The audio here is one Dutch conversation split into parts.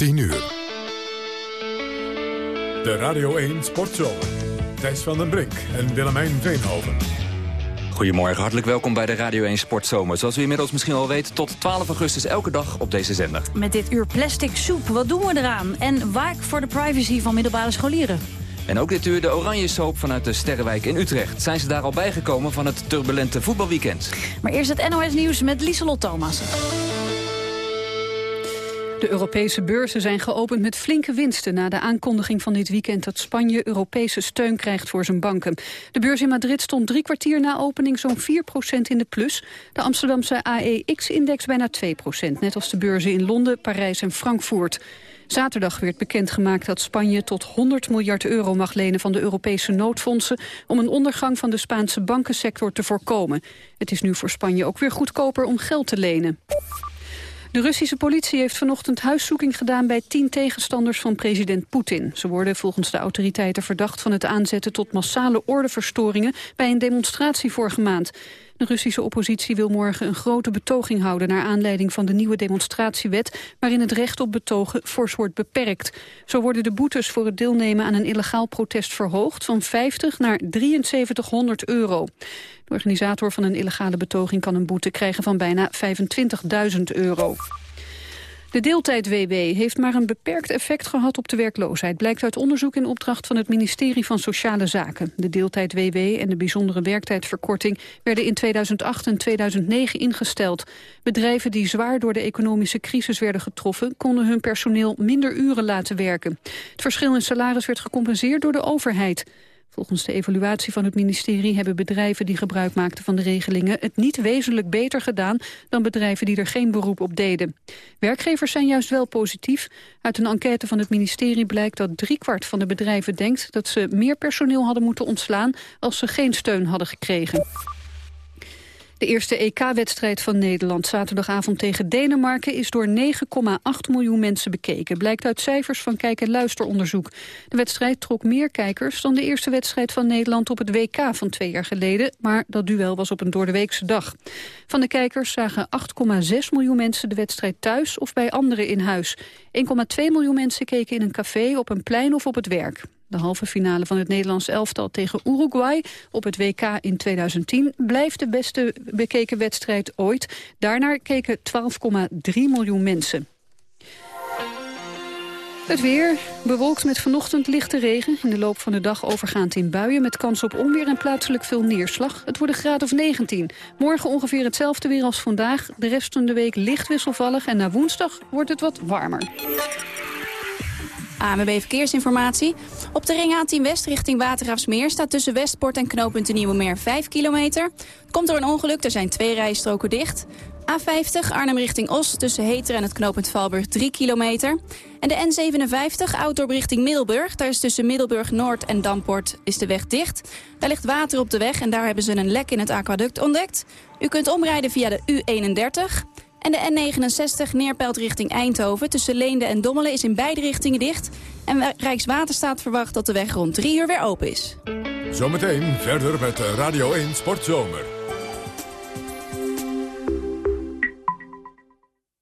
10 uur. De Radio 1 Sportzomer. Thijs van den Brink en Willemijn Veenhoven. Goedemorgen, hartelijk welkom bij de Radio 1 Sportzomer. Zoals u inmiddels misschien al weet, tot 12 augustus elke dag op deze zender. Met dit uur plastic soep, wat doen we eraan? En waak voor de privacy van middelbare scholieren. En ook dit uur de oranje soap vanuit de Sterrenwijk in Utrecht. Zijn ze daar al bijgekomen van het turbulente voetbalweekend? Maar eerst het NOS Nieuws met Lieselot Thomas. De Europese beurzen zijn geopend met flinke winsten... na de aankondiging van dit weekend dat Spanje Europese steun krijgt voor zijn banken. De beurs in Madrid stond drie kwartier na opening zo'n 4% in de plus. De Amsterdamse AEX-index bijna 2% net als de beurzen in Londen, Parijs en Frankfurt. Zaterdag werd bekendgemaakt dat Spanje tot 100 miljard euro mag lenen van de Europese noodfondsen om een ondergang van de Spaanse bankensector te voorkomen. Het is nu voor Spanje ook weer goedkoper om geld te lenen. De Russische politie heeft vanochtend huiszoeking gedaan bij tien tegenstanders van president Poetin. Ze worden volgens de autoriteiten verdacht van het aanzetten tot massale ordeverstoringen bij een demonstratie vorige maand. De Russische oppositie wil morgen een grote betoging houden... naar aanleiding van de nieuwe demonstratiewet... waarin het recht op betogen fors wordt beperkt. Zo worden de boetes voor het deelnemen aan een illegaal protest verhoogd... van 50 naar 7300 euro. De organisator van een illegale betoging kan een boete krijgen van bijna 25.000 euro. De deeltijd-WW heeft maar een beperkt effect gehad op de werkloosheid... blijkt uit onderzoek in opdracht van het ministerie van Sociale Zaken. De deeltijd-WW en de bijzondere werktijdverkorting... werden in 2008 en 2009 ingesteld. Bedrijven die zwaar door de economische crisis werden getroffen... konden hun personeel minder uren laten werken. Het verschil in salaris werd gecompenseerd door de overheid. Volgens de evaluatie van het ministerie hebben bedrijven die gebruik maakten van de regelingen het niet wezenlijk beter gedaan dan bedrijven die er geen beroep op deden. Werkgevers zijn juist wel positief. Uit een enquête van het ministerie blijkt dat driekwart van de bedrijven denkt dat ze meer personeel hadden moeten ontslaan als ze geen steun hadden gekregen. De eerste EK-wedstrijd van Nederland zaterdagavond tegen Denemarken is door 9,8 miljoen mensen bekeken. Blijkt uit cijfers van kijk- en luisteronderzoek. De wedstrijd trok meer kijkers dan de eerste wedstrijd van Nederland op het WK van twee jaar geleden. Maar dat duel was op een doordeweekse dag. Van de kijkers zagen 8,6 miljoen mensen de wedstrijd thuis of bij anderen in huis. 1,2 miljoen mensen keken in een café, op een plein of op het werk. De halve finale van het Nederlands elftal tegen Uruguay op het WK in 2010 blijft de beste bekeken wedstrijd ooit. Daarnaar keken 12,3 miljoen mensen. Het weer bewolkt met vanochtend lichte regen. In de loop van de dag overgaand in buien met kans op onweer en plaatselijk veel neerslag. Het wordt een graad of 19. Morgen ongeveer hetzelfde weer als vandaag. De rest van de week licht wisselvallig en na woensdag wordt het wat warmer. AMB Verkeersinformatie. Op de ring A10 West richting Watergraafsmeer staat tussen Westport en knooppunt de Nieuwe Meer 5 kilometer. Komt er een ongeluk, er zijn twee rijstroken dicht. A50 Arnhem richting Os tussen Heter en het knooppunt Valburg 3 kilometer. En de N57 Outdorp richting Middelburg. Daar is tussen Middelburg Noord en Damport is de weg dicht. Daar ligt water op de weg en daar hebben ze een lek in het aquaduct ontdekt. U kunt omrijden via de U31. En de N69 neerpelt richting Eindhoven. Tussen Leende en Dommelen is in beide richtingen dicht. En Rijkswaterstaat verwacht dat de weg rond drie uur weer open is. Zometeen verder met Radio 1 Sportzomer.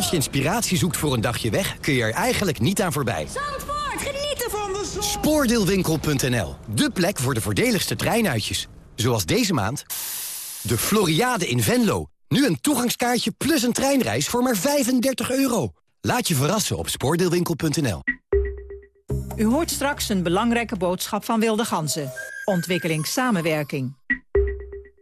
Als je inspiratie zoekt voor een dagje weg, kun je er eigenlijk niet aan voorbij. Zandvoort, genieten van de zon! Spoordeelwinkel.nl, de plek voor de voordeligste treinuitjes. Zoals deze maand de Floriade in Venlo. Nu een toegangskaartje plus een treinreis voor maar 35 euro. Laat je verrassen op spoordeelwinkel.nl. U hoort straks een belangrijke boodschap van Wilde Ganzen. Ontwikkelingssamenwerking.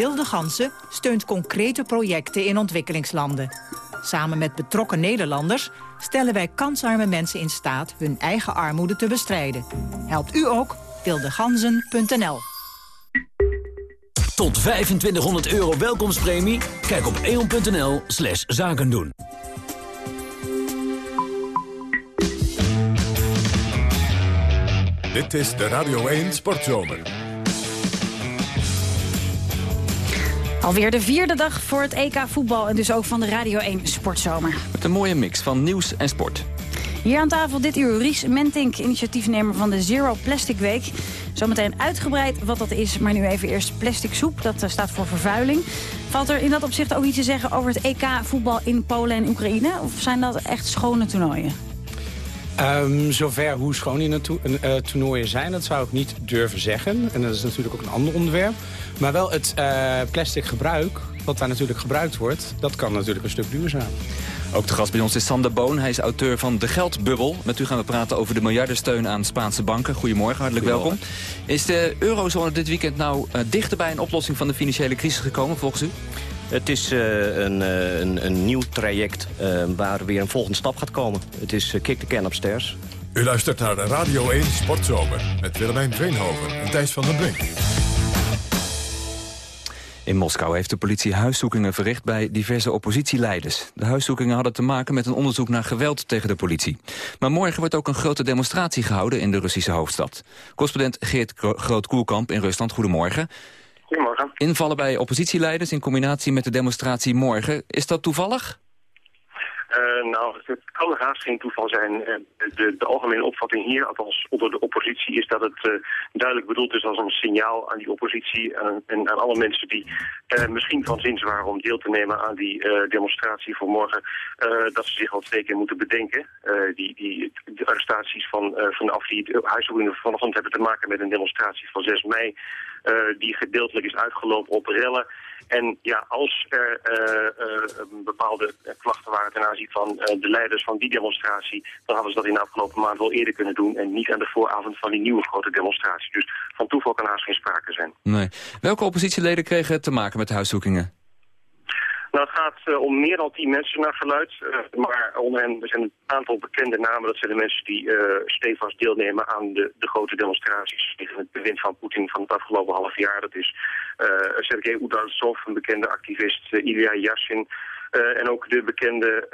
Wilde Gansen steunt concrete projecten in ontwikkelingslanden. Samen met betrokken Nederlanders stellen wij kansarme mensen in staat hun eigen armoede te bestrijden. Helpt u ook? wildeganzen.nl Tot 2500 euro welkomstpremie? Kijk op eon.nl slash zaken doen. Dit is de Radio 1 Sportzomer. Alweer de vierde dag voor het EK voetbal en dus ook van de Radio 1 Sportzomer. Met een mooie mix van nieuws en sport. Hier aan tafel dit uur Ries Mentink, initiatiefnemer van de Zero Plastic Week. Zometeen uitgebreid wat dat is, maar nu even eerst plastic soep. Dat eh, staat voor vervuiling. Valt er in dat opzicht ook iets te zeggen over het EK voetbal in Polen en Oekraïne? Of zijn dat echt schone toernooien? Um, zover hoe schoon die uh, toernooien zijn, dat zou ik niet durven zeggen. En dat is natuurlijk ook een ander onderwerp. Maar wel het uh, plastic gebruik, wat daar natuurlijk gebruikt wordt... dat kan natuurlijk een stuk duurzaam. Ook de gast bij ons is Sander Boon. Hij is auteur van De Geldbubbel. Met u gaan we praten over de miljardensteun aan Spaanse banken. Goedemorgen, hartelijk welkom. Is de eurozone dit weekend nou uh, dichter bij een oplossing van de financiële crisis gekomen, volgens u? Het is uh, een, uh, een, een, nieuw traject uh, waar weer een volgende stap gaat komen. Het is kick the can upstairs. U luistert naar de Radio 1 Sportzomer met Willemijn Veenhoven en Thijs van den Brink. In Moskou heeft de politie huiszoekingen verricht bij diverse oppositieleiders. De huiszoekingen hadden te maken met een onderzoek naar geweld tegen de politie. Maar morgen wordt ook een grote demonstratie gehouden in de Russische hoofdstad. Correspondent Geert Groot-Koelkamp in Rusland, goedemorgen. Goedemorgen. Invallen bij oppositieleiders in combinatie met de demonstratie morgen. Is dat toevallig? Uh, nou, het kan haast geen toeval zijn. Uh, de, de, algemene opvatting hier, althans onder de oppositie, is dat het uh, duidelijk bedoeld is als een signaal aan die oppositie en, en aan alle mensen die misschien van zins waren om deel te nemen aan die demonstratie voor morgen, dat ze zich al twee keer moeten bedenken. die, die de arrestaties van, vanaf die huiszoekingen vanochtend hebben te maken met een demonstratie van 6 mei, die gedeeltelijk is uitgelopen op rellen. En ja, als er uh, bepaalde klachten waren ten aanzien van de leiders van die demonstratie, dan hadden ze dat in de afgelopen maand wel eerder kunnen doen en niet aan de vooravond van die nieuwe grote demonstratie. Dus van toeval kan haast geen sprake zijn. Nee. Welke oppositieleden kregen te maken met huiszoekingen? Nou, het gaat uh, om meer dan tien mensen naar verluid. Uh, maar onder hen zijn een aantal bekende namen. Dat zijn de mensen die uh, stevast deelnemen aan de, de grote demonstraties tegen het bewind van Poetin van het afgelopen half jaar. Dat is Sergei Udaltsov, een bekende activist, Ilya Yashin en ook de bekende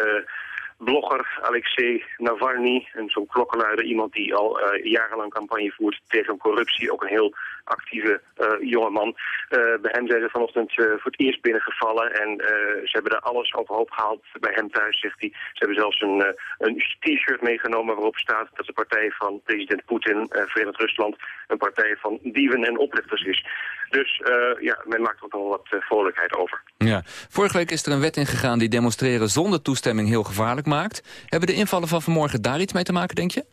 blogger Alexei Navalny, een zo'n klokkenluider, iemand die al uh, jarenlang campagne voert tegen corruptie, ook een heel actieve uh, jongeman. Uh, bij hem zijn ze vanochtend voor het eerst binnengevallen en ze hebben daar alles overhoop gehaald bij hem thuis, zegt hij. Ze hebben zelfs een, een t-shirt meegenomen waarop staat dat de partij van president Poetin, Verenigd Rusland, een partij van dieven en oplichters is. Dus ja, men maakt er ook nog wat vrolijkheid over. Ja. Vorige week is er een wet ingegaan die demonstreren zonder toestemming heel gevaarlijk maakt. Hebben de invallen van vanmorgen daar iets mee te maken, denk je?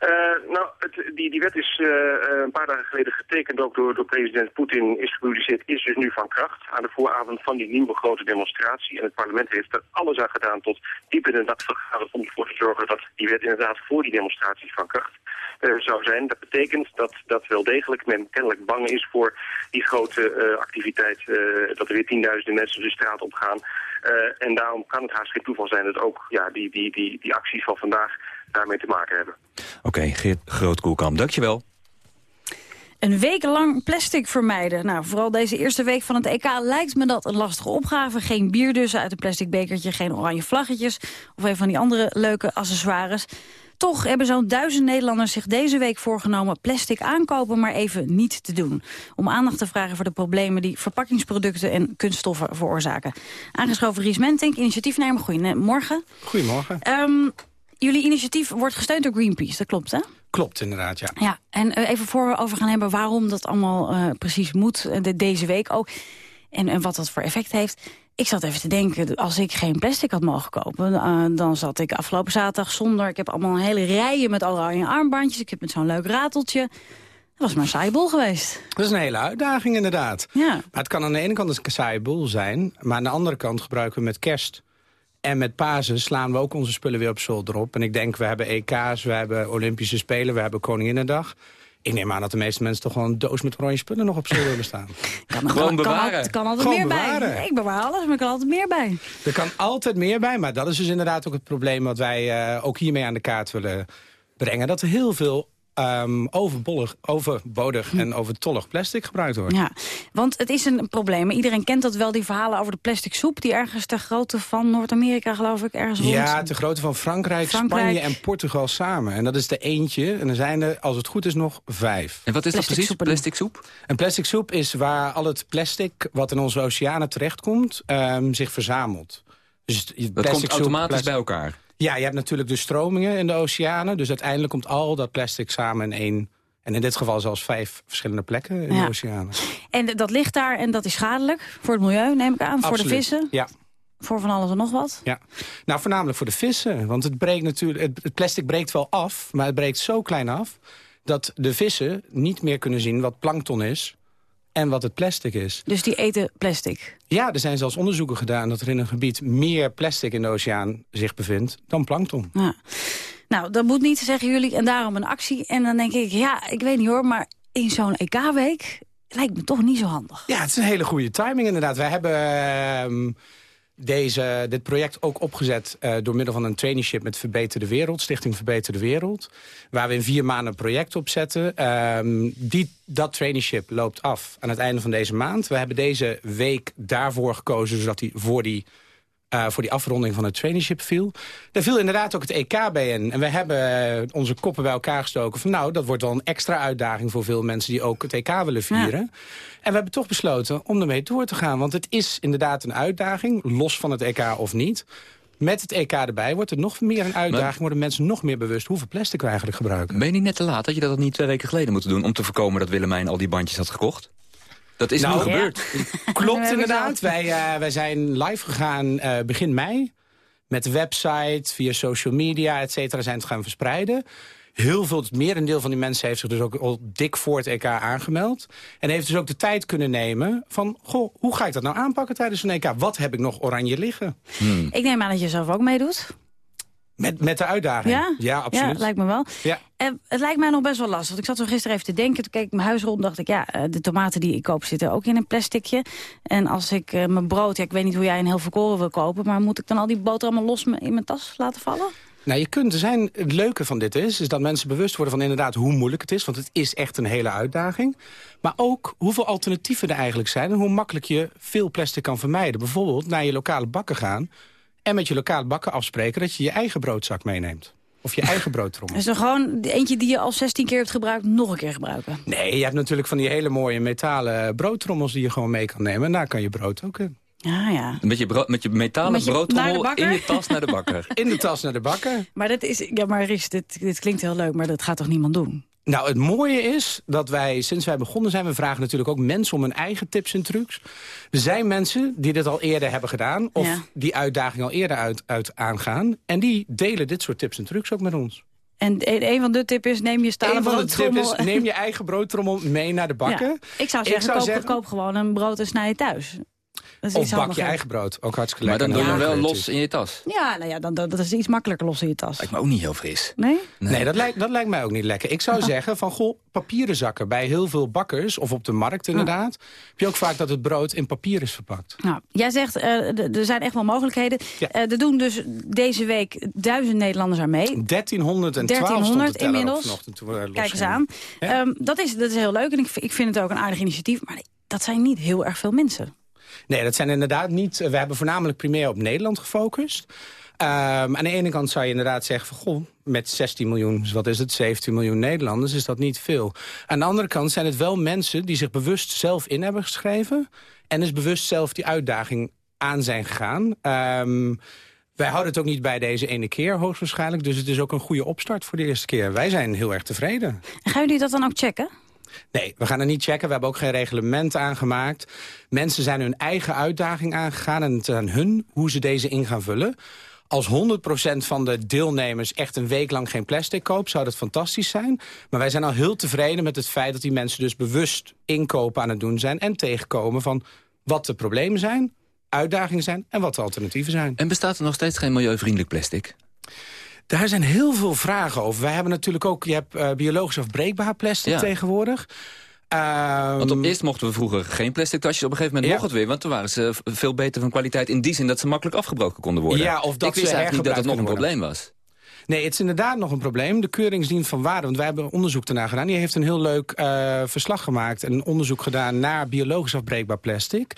Uh, nou, het, die, die wet is uh, een paar dagen geleden getekend ook door, door president Poetin, is gepubliceerd, is dus nu van kracht aan de vooravond van die nieuwe grote demonstratie. En het parlement heeft er alles aan gedaan tot diep in de nacht vergaderd om ervoor te zorgen dat die wet inderdaad voor die demonstratie van kracht zou zijn. Dat betekent dat, dat wel degelijk men kennelijk bang is voor die grote activiteit, dat er weer tienduizenden mensen de straat op gaan. en daarom kan het haast geen toeval zijn dat ook ja, die, die, die, die acties van vandaag daarmee te maken hebben. Oké, okay, Geert Grootkoelkamp, dankjewel. Een week lang plastic vermijden. Nou, vooral deze eerste week van het EK lijkt me dat een lastige opgave. Geen bierdussen uit een plastic bekertje, geen oranje vlaggetjes... of een van die andere leuke accessoires. Toch hebben zo'n duizend Nederlanders zich deze week voorgenomen... plastic aankopen maar even niet te doen. Om aandacht te vragen voor de problemen die verpakkingsproducten... en kunststoffen veroorzaken. Aangeschoven Ries Mentink, initiatiefnemer. Goedemorgen. Goedemorgen. Um, Jullie initiatief wordt gesteund door Greenpeace, dat klopt hè? Klopt, inderdaad, ja. Ja, en uh, even voor we over gaan hebben waarom dat allemaal uh, precies moet, uh, de, deze week ook. En, en wat dat voor effect heeft. Ik zat even te denken, als ik geen plastic had mogen kopen... dan zat ik afgelopen zaterdag zonder... Ik heb allemaal een hele rijen met oranje armbandjes. Ik heb met zo'n leuk rateltje. Dat was maar een saaie boel geweest. Dat is een hele uitdaging, inderdaad. Ja. Maar het kan aan de ene kant een saaie boel zijn... maar aan de andere kant gebruiken we met kerst en met Pasen slaan we ook onze spullen weer op zolder op. En ik denk, we hebben EK's, we hebben Olympische Spelen, we hebben Koninginnedag. Ik neem aan dat de meeste mensen toch wel een doos met oranje spullen nog op zolder hebben staan. Kan, Gewoon kan, bewaren. altijd, kan altijd Gewoon meer bewaren. bij. Ik bewaar alles, maar er kan altijd meer bij. Er kan altijd meer bij, maar dat is dus inderdaad ook het probleem... wat wij eh, ook hiermee aan de kaart willen brengen. Dat er heel veel ehm, overbollig, overbodig en overtollig plastic gebruikt wordt. Ja, want het is een probleem. Iedereen kent dat wel, die verhalen over de plastic soep... die ergens ter grootte van Noord-Amerika, geloof ik, ergens rond... Ja, ter grootte van Frankrijk, Frankrijk. Spanje en Portugal samen. En dat is de eentje. En er zijn er, als het goed is, nog vijf. En wat is dat precies, soep en- plastic soep? Een plastic soep is waar al het plastic wat in onze oceanen terechtkomt... ehm, zich verzamelt. Dus Dat plastic komt soep, automatisch plastic- bij elkaar. Ja, je hebt natuurlijk de stromingen in de oceanen. Dus uiteindelijk komt al dat plastic samen in één... en in dit geval zelfs vijf verschillende plekken in Ja. de oceanen. En dat ligt daar en dat is schadelijk voor het milieu, neem ik aan. Voor de vissen, Ja, voor van alles en nog wat. ja. Nou, voornamelijk voor de vissen. Want het, breekt natuurlijk, het plastic breekt wel af, maar het breekt zo klein af... dat de vissen niet meer kunnen zien wat plankton is en wat het plastic is. Dus die eten plastic. Ja, er zijn zelfs onderzoeken gedaan dat er in een gebied meer plastic in de oceaan zich bevindt dan plankton. Ja. Nou, dat moet niet, zeggen jullie, en daarom een actie. En dan denk ik, ja, ik weet niet hoor, maar in zo'n EK-week lijkt me toch niet zo handig. Ja, het is een hele goede timing inderdaad. Wij hebben ehm, deze, dit project ook opgezet eh, door middel van een traineeship met Verbeter de Wereld, Stichting Verbeter de Wereld. Waar we in vier maanden een project op zetten. Ehm, die, dat traineeship loopt af aan het einde van deze maand. We hebben deze week daarvoor gekozen, zodat hij voor die eh, voor die afronding van het traineeship viel. Daar viel inderdaad ook het EK bij in. En we hebben eh, onze koppen bij elkaar gestoken van... nou, dat wordt wel een extra uitdaging voor veel mensen... die ook het EK willen vieren. En we hebben toch besloten om ermee door te gaan. Want het is inderdaad een uitdaging, los van het EK of niet. Met het EK erbij wordt het nog meer een uitdaging... worden mensen nog meer bewust hoeveel plastic we eigenlijk gebruiken. Ben je niet net te laat? Had je dat niet twee weken geleden moeten doen... om te voorkomen dat Willemijn al die bandjes had gekocht? Dat is Nou, nu gebeurd. Klopt inderdaad. Wij, eh, wij zijn live gegaan eh, begin mei. Met de website, via social media, et cetera, zijn het gaan verspreiden. Heel veel, het merendeel van die mensen heeft zich dus ook al dik voor het EK aangemeld. En heeft dus ook de tijd kunnen nemen van... goh, hoe ga ik dat nou aanpakken tijdens een EK? Wat heb ik nog oranje liggen? Ik neem aan dat je zelf ook meedoet. Met, met de uitdaging. Ja? ja absoluut. Ja, lijkt me wel. Ja. En het lijkt mij nog best wel lastig. Want ik zat zo gisteren even te denken. Toen keek ik mijn huis rond dacht ik... ja, eh, de tomaten die ik koop zitten ook in een plasticje. En als ik eh, mijn brood... Ja, ik weet niet hoe jij een heel volkoren wil kopen... maar moet ik dan al die boter allemaal los in mijn tas laten vallen? Nou, je kunt, er zijn, het leuke van dit is, is dat mensen bewust worden van inderdaad hoe moeilijk het is. Want het is echt een hele uitdaging. Maar ook hoeveel alternatieven er eigenlijk zijn en hoe makkelijk je veel plastic kan vermijden. Bijvoorbeeld naar je lokale bakker gaan en met je lokale bakker afspreken dat je je eigen broodzak meeneemt. Of je eigen broodtrommel. Dus dan gewoon eentje die je al 16 keer hebt gebruikt... nog een keer gebruiken. Nee, je hebt natuurlijk van die hele mooie metalen broodtrommels die je gewoon mee kan nemen. En daar kan je brood ook in. Ja, ja. Met je, bro- met je metalen Met je- broodtrommel in je tas naar de bakker. In de tas naar de bakker. Maar dat is... Ja, maar Ries, dit, dit klinkt heel leuk, maar dat gaat toch niemand doen? Nou, het mooie is dat wij, sinds wij begonnen zijn... we vragen natuurlijk ook mensen om hun eigen tips en trucs. Er zijn mensen die dit al eerder hebben gedaan... of Ja. die uitdaging al eerder uit, uit aangaan. En die delen dit soort tips en trucs ook met ons. En een een van de tip is, neem je stalen Een van de tips broodtrommel... is, neem je eigen broodtrommel mee naar de bakker. Ja. Ik zou zeggen, koop, zeggen- koop gewoon een brood en snij je thuis. Of bak je eigen brood, ook hartstikke Maar lekker. dan doe je hem wel los in je tas. Ja, nou ja, dan, dan- dat is iets makkelijker los in je tas. Lijkt me ook niet heel fris. Nee? Nee, dat, lijkt, dat lijkt mij ook niet lekker. Ik zou zeggen van, goh, papieren zakken. Bij heel veel bakkers, of op de markt inderdaad... heb je ook vaak dat het brood in papier is verpakt. Nou, jij zegt, eh, er zijn echt wel mogelijkheden. Eh, er doen dus deze week duizend Nederlanders aan mee. 1312 stond 1300 te tellen op inmiddels. vanochtend toen we Kijk eens aan. Ehm, dat, is, dat is heel leuk en ik, ik vind het ook een aardig initiatief. Maar dat zijn niet heel erg veel mensen. Nee, dat zijn inderdaad niet... We hebben voornamelijk primair op Nederland gefocust. Ehm, aan de ene kant zou je inderdaad zeggen van... goh, met 16 miljoen, dus wat is het, 17 miljoen Nederlanders... is dat niet veel. Aan de andere kant zijn het wel mensen die zich bewust zelf in hebben geschreven... en dus bewust zelf die uitdaging aan zijn gegaan. Ehm, wij houden het ook niet bij deze ene keer, hoogstwaarschijnlijk. Dus het is ook een goede opstart voor de eerste keer. Wij zijn heel erg tevreden. En gaan jullie dat dan ook checken? Nee, we gaan het niet checken. We hebben ook geen reglement aangemaakt. Mensen zijn hun eigen uitdaging aangegaan en het is aan hun hoe ze deze in gaan vullen. Als 100% van de deelnemers echt een week lang geen plastic koopt... zou dat fantastisch zijn. Maar wij zijn al heel tevreden met het feit dat die mensen dus bewust inkopen aan het doen zijn... en tegenkomen van wat de problemen zijn, uitdagingen zijn en wat de alternatieven zijn. En bestaat er nog steeds geen milieuvriendelijk plastic? Daar zijn heel veel vragen over. Wij hebben natuurlijk ook, je hebt uh, biologisch afbreekbaar plastic Ja. tegenwoordig. Ehm, Want op eerst mochten we vroeger geen plastic tasjes. Op een gegeven moment Ja. mocht het weer. Want toen waren ze veel beter van kwaliteit in die zin dat ze makkelijk afgebroken konden worden. Ja, of dat Ik wist eigenlijk niet dat het nog een probleem was. Nee, het is inderdaad nog een probleem. De Keuringsdienst van Waarde, want wij hebben onderzoek daarna gedaan... die heeft een heel leuk eh, verslag gemaakt... en een onderzoek gedaan naar biologisch afbreekbaar plastic.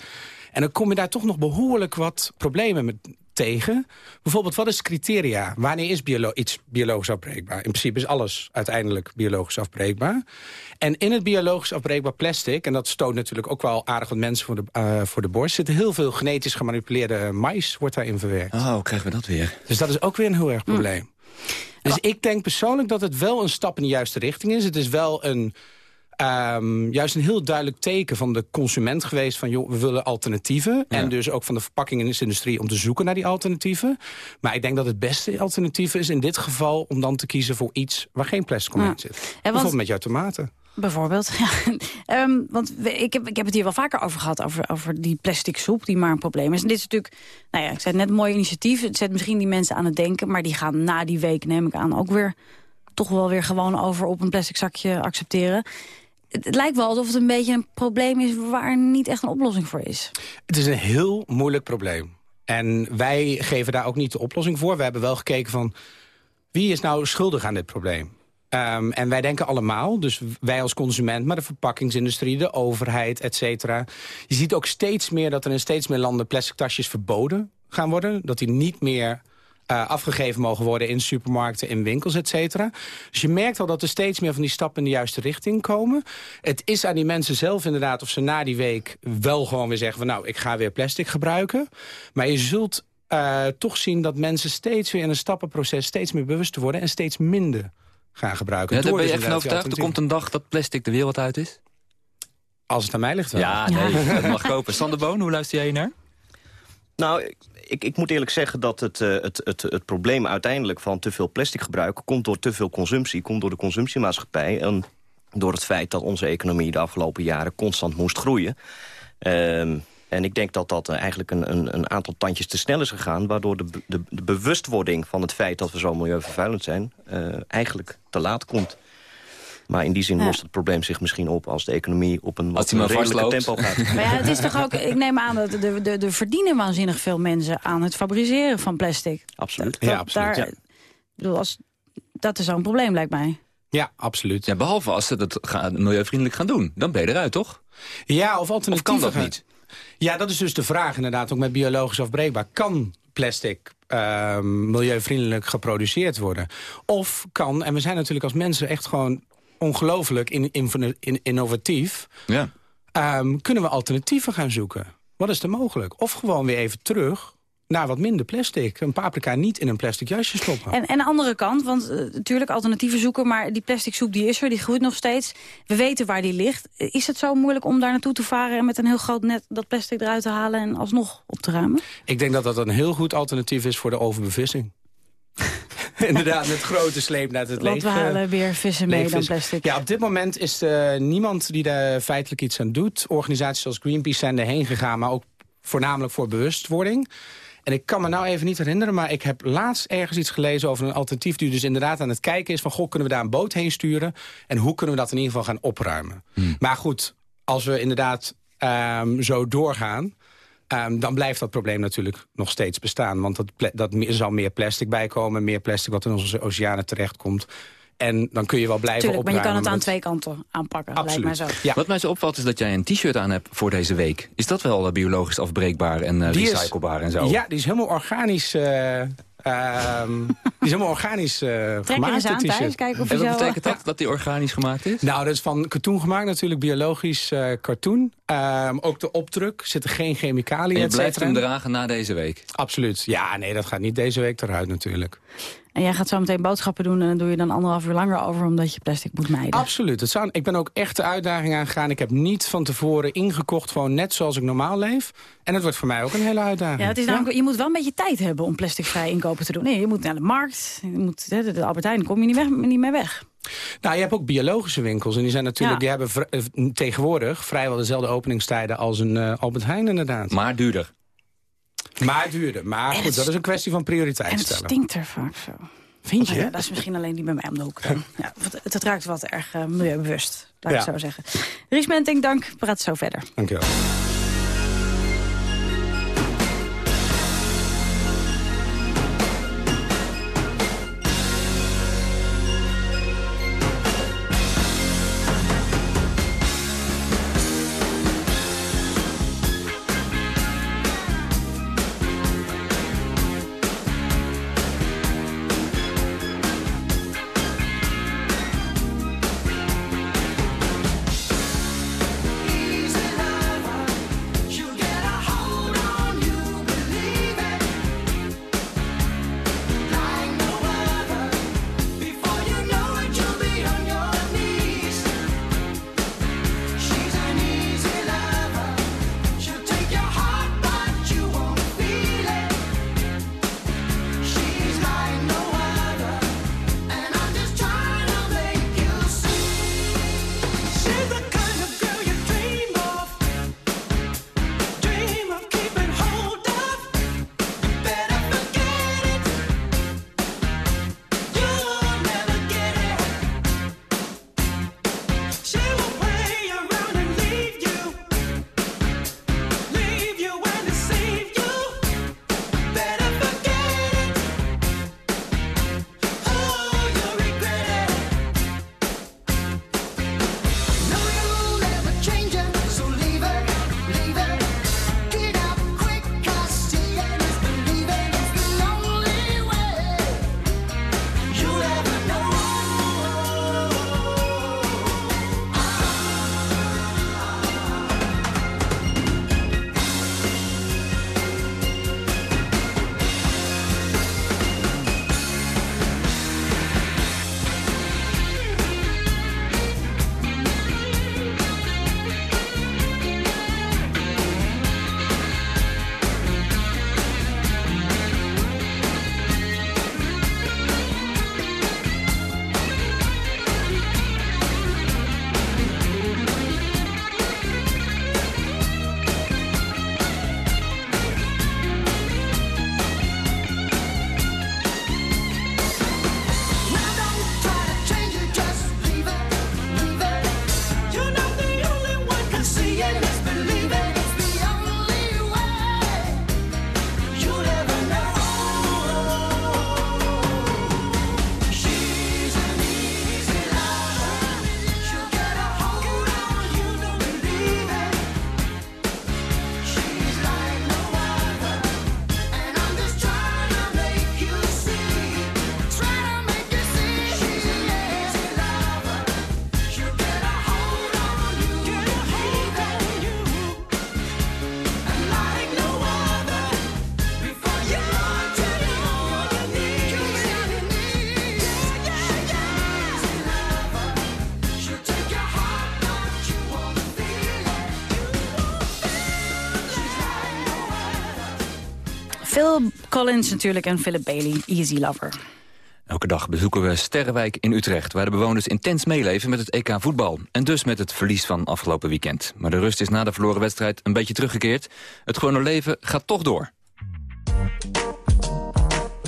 En dan kom je daar toch nog behoorlijk wat problemen met tegen. Bijvoorbeeld, wat is het criteria? Wanneer is biolo iets biologisch afbreekbaar? In principe is alles uiteindelijk biologisch afbreekbaar. En in het biologisch afbreekbaar plastic... en dat stoot natuurlijk ook wel aardig wat mensen voor de, eh, voor de borst... zit heel veel genetisch gemanipuleerde mais wordt daarin verwerkt. Oh, krijgen we dat weer. Dus dat is ook weer een heel erg probleem. Dus ik denk persoonlijk dat het wel een stap in de juiste richting is. Het is wel een, ehm, juist een heel duidelijk teken van de consument geweest... van joh, we willen alternatieven. En dus ook van de verpakkingsindustrie om te zoeken naar die alternatieven. Maar ik denk dat het beste alternatief is in dit geval... om dan te kiezen voor iets waar geen plastic omheen Ja. zit. want- Bijvoorbeeld met jouw tomaten. Bijvoorbeeld. Ja. Ehm, want we- ik heb, ik heb het hier wel vaker over gehad, over, over die plastic soep die maar een probleem is. En dit is natuurlijk, nou ja, ik zei net een mooi initiatief. Het zet misschien die mensen aan het denken, maar die gaan na die week, neem ik aan, ook weer toch wel weer gewoon over op een plastic zakje accepteren. Het, lijkt wel alsof het een beetje een probleem is waar niet echt een oplossing voor is. Het is een heel moeilijk probleem. En wij geven daar ook niet de oplossing voor. We hebben wel gekeken van wie is nou schuldig aan dit probleem. Ehm, en wij denken allemaal, dus wij als consument... maar de verpakkingsindustrie, de overheid, et cetera. Je ziet ook steeds meer dat er in steeds meer landen... plastic tasjes verboden gaan worden. Dat die niet meer eh, afgegeven mogen worden in supermarkten, in winkels, et cetera. Dus je merkt al dat er steeds meer van die stappen in de juiste richting komen. Het is aan die mensen zelf inderdaad of ze na die week wel gewoon weer zeggen... van nou, ik ga weer plastic gebruiken. Maar je zult eh, toch zien dat mensen steeds weer in een stappenproces... steeds meer bewust worden en steeds minder gaan gebruiken. Ja, daar Door ben je dus echt van overtuigd. Er komt een dag dat plastic de wereld uit is? Als het aan mij ligt wel. Ja, nee, dat mag kopen. Sander Boon, hoe luister jij naar? Nou, ik, ik moet eerlijk zeggen dat het, eh, het, het, het probleem uiteindelijk van te veel plastic gebruik... komt door te veel consumptie, komt door de consumptiemaatschappij... en door het feit dat onze economie de afgelopen jaren constant moest groeien. Ehm, en ik denk dat dat eh, eigenlijk een, een, een aantal tandjes te snel is gegaan... waardoor de, de, de bewustwording van het feit dat we zo milieuvervuilend zijn... eh, eigenlijk te laat komt. Maar in die zin Ja. lost het probleem zich misschien op... als de economie op een wat tempo gaat. Maar ja, het is toch ook, ik neem aan dat er de, de, verdienen waanzinnig veel mensen aan het fabriceren van plastic. Absoluut. Dat- Daar, ik bedoel, als, dat is zo'n probleem, lijkt mij. Ja, absoluut. Ja, behalve als ze dat gaan, milieuvriendelijk gaan doen. Dan ben je eruit, toch? Ja, of alternatieven. Of kan dat niet? Ja, dat is dus de vraag inderdaad, ook met biologisch afbreekbaar. Kan plastic ehm, milieuvriendelijk geproduceerd worden? Of kan, en we zijn natuurlijk als mensen echt gewoon ongelooflijk in, in- in- innovatief... Ja. ehm, kunnen we alternatieven gaan zoeken? Wat is er mogelijk? Of gewoon weer even terug naar wat minder plastic. Een paprika niet in een plastic jasje stoppen. En, en de andere kant, want eh, natuurlijk alternatieven zoeken... maar die plastic soep die is er, die groeit nog steeds. We weten waar die ligt. Eh, Is het zo moeilijk om daar naartoe te varen... en met een heel groot net dat plastic eruit te halen en alsnog op te ruimen? Ik denk dat dat een heel goed alternatief is voor de overbevissing. Inderdaad, met grote sleepnet het Want leeg. we halen weer vissen mee dan plastic. Ja, op dit moment is er niemand die daar feitelijk iets aan doet. Organisaties zoals Greenpeace zijn erheen gegaan, maar ook voornamelijk voor bewustwording. En ik kan me nou even niet herinneren, maar ik heb laatst ergens iets gelezen over een alternatief die dus inderdaad aan het kijken is van, goh, kunnen we daar een boot heen sturen? En hoe kunnen we dat in ieder geval gaan opruimen? Maar goed, als we inderdaad ehm, zo doorgaan, ehm, dan blijft dat probleem natuurlijk nog steeds bestaan. Want dat, er zal meer plastic bijkomen, meer plastic wat in onze oceanen terechtkomt. En dan kun je wel blijven Tuurlijk, maar je kan het aan twee kanten aanpakken, Absoluut. lijkt mij zo. Ja. Wat mij zo opvalt is dat jij een t-shirt aan hebt voor deze week. Is dat wel eh, biologisch afbreekbaar en eh, is- recyclebaar en zo? Ja, die is helemaal organisch, eh, ehm, die is helemaal organisch eh Trek er gemaakt, eens aan thuis, t-shirt. kijken of En wat zo... betekent dat, dat die organisch gemaakt is? Nou, dat is van katoen gemaakt, natuurlijk biologisch eh katoen. Ehm, ook de opdruk, zitten geen chemicaliën, En je blijft hem dragen na deze week. Absoluut. Ja, nee, dat gaat niet deze week eruit natuurlijk. En jij gaat zo meteen boodschappen doen en dan doe je dan anderhalf uur langer over... omdat je plastic moet mijden. Absoluut. Het zou, ik ben ook echt de uitdaging aangegaan. Ik heb niet van tevoren ingekocht, gewoon net zoals ik normaal leef. En het wordt voor mij ook een hele uitdaging. Ja, het is namelijk, je moet wel een beetje tijd hebben om plasticvrij inkopen te doen. Nee, je moet naar de markt, je moet, hè, de, de Albert Heijn kom je niet, weg, niet meer weg. Nou, je hebt ook biologische winkels. En die zijn natuurlijk, Ja. die hebben vr- eh, tegenwoordig vrijwel dezelfde openingstijden als een eh, Albert Heijn inderdaad. Maar duurder. Maar duurder. Maar goed, het dat is een kwestie van prioriteit En het stellen. stinkt er vaak zo. Vind je? Ja, dat is misschien alleen niet bij mij om de hoek. dan. Ja, het, het ruikt wat erg uh, milieubewust, laat ik zo zeggen. Ries Menting, dank. We praten zo verder. Dank je wel. again. Collins natuurlijk en Philip Bailey, Easy Lover. Elke dag bezoeken we Sterrenwijk in Utrecht... waar de bewoners intens meeleven met het EK voetbal. En dus met het verlies van afgelopen weekend. Maar de rust is na de verloren wedstrijd een beetje teruggekeerd. Het gewone leven gaat toch door.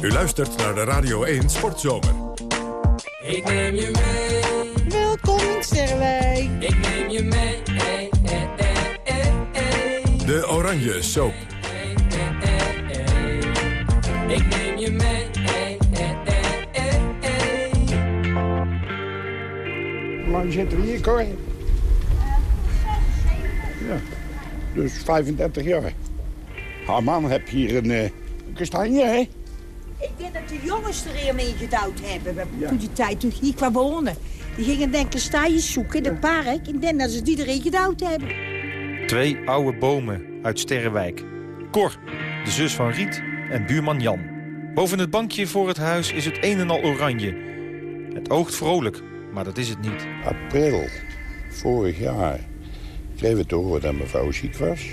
U luistert naar de Radio 1 Sportzomer. Ik neem je mee. Welkom in Sterrenwijk. Ik neem je mee. Hey, hey, hey, hey, hey. De Oranje Soap. Ik neem je mee. Hey, hey, hey, lang zitten we hier, Cor? Ja, dus 35 jaar. Ha man, heb hier een uh, kastanje, hè? Ik denk dat de jongens er hier mee gedouwd hebben. Ja. Toen die tijd, toen ik hier kwam wonen. Die gingen denk ik kastanjes zoeken in het park. Ik denk dat ze die erin gedouwd hebben. Twee oude bomen uit Sterrenwijk. Cor, de zus van Riet en buurman Jan. Boven het bankje voor het huis is het een en al oranje. Het oogt vrolijk, maar dat is het niet. April vorig jaar kreeg we te horen dat mijn vrouw ziek was.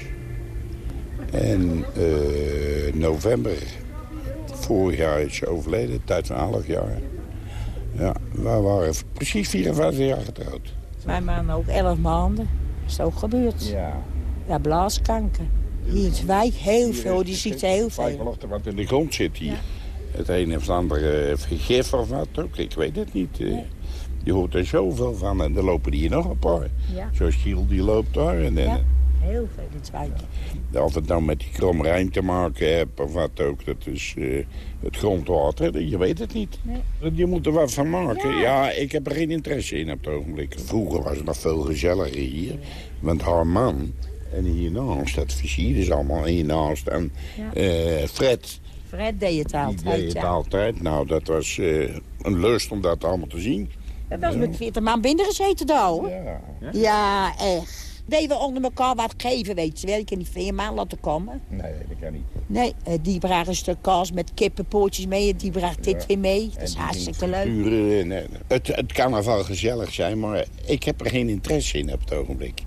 En eh, november vorig jaar is ze overleden, tijd van een half jaar. Ja, we waren precies 54 jaar getrouwd. Mijn man ook 11 maanden. Is ook gebeurd. Ja. Ja, blaaskanker. Hier in het wijk heel veel, die ziet heel veel. wel of er wat in de grond zit hier. het een of andere vergif of wat ook. Ik weet het niet. eh. Je hoort er zoveel van en dan lopen die hier nog een paar. Ja. Zoals Giel, die loopt daar. En, en, Ja, heel veel in het wijken. Of het nou met die kromrijm te maken hebt of wat ook. Dat is eh, het grondwater, je weet het niet. Je moet er wat van maken. Ja. ik heb er geen interesse in op het ogenblik. Vroeger was het nog veel gezelliger hier. Want haar man en hiernaast, dat versierde ze allemaal hiernaast. En Ja. eh, Fred, Fred deed het die altijd, deed het ja. altijd. Nou, dat was eh, een lust om dat allemaal te zien. Dat was met 40 man binnen gezeten daar. Ja. Ja, echt. Deden we onder elkaar wat geven, weet je wel. Ik kan die veerman laten komen. Nee, dat kan niet. Nee, eh, die bracht een stuk kaas met kippenpootjes mee. Die bracht dit weer mee. Dat is hartstikke leuk. het, het kan wel gezellig zijn, maar ik heb er geen interesse in op het ogenblik.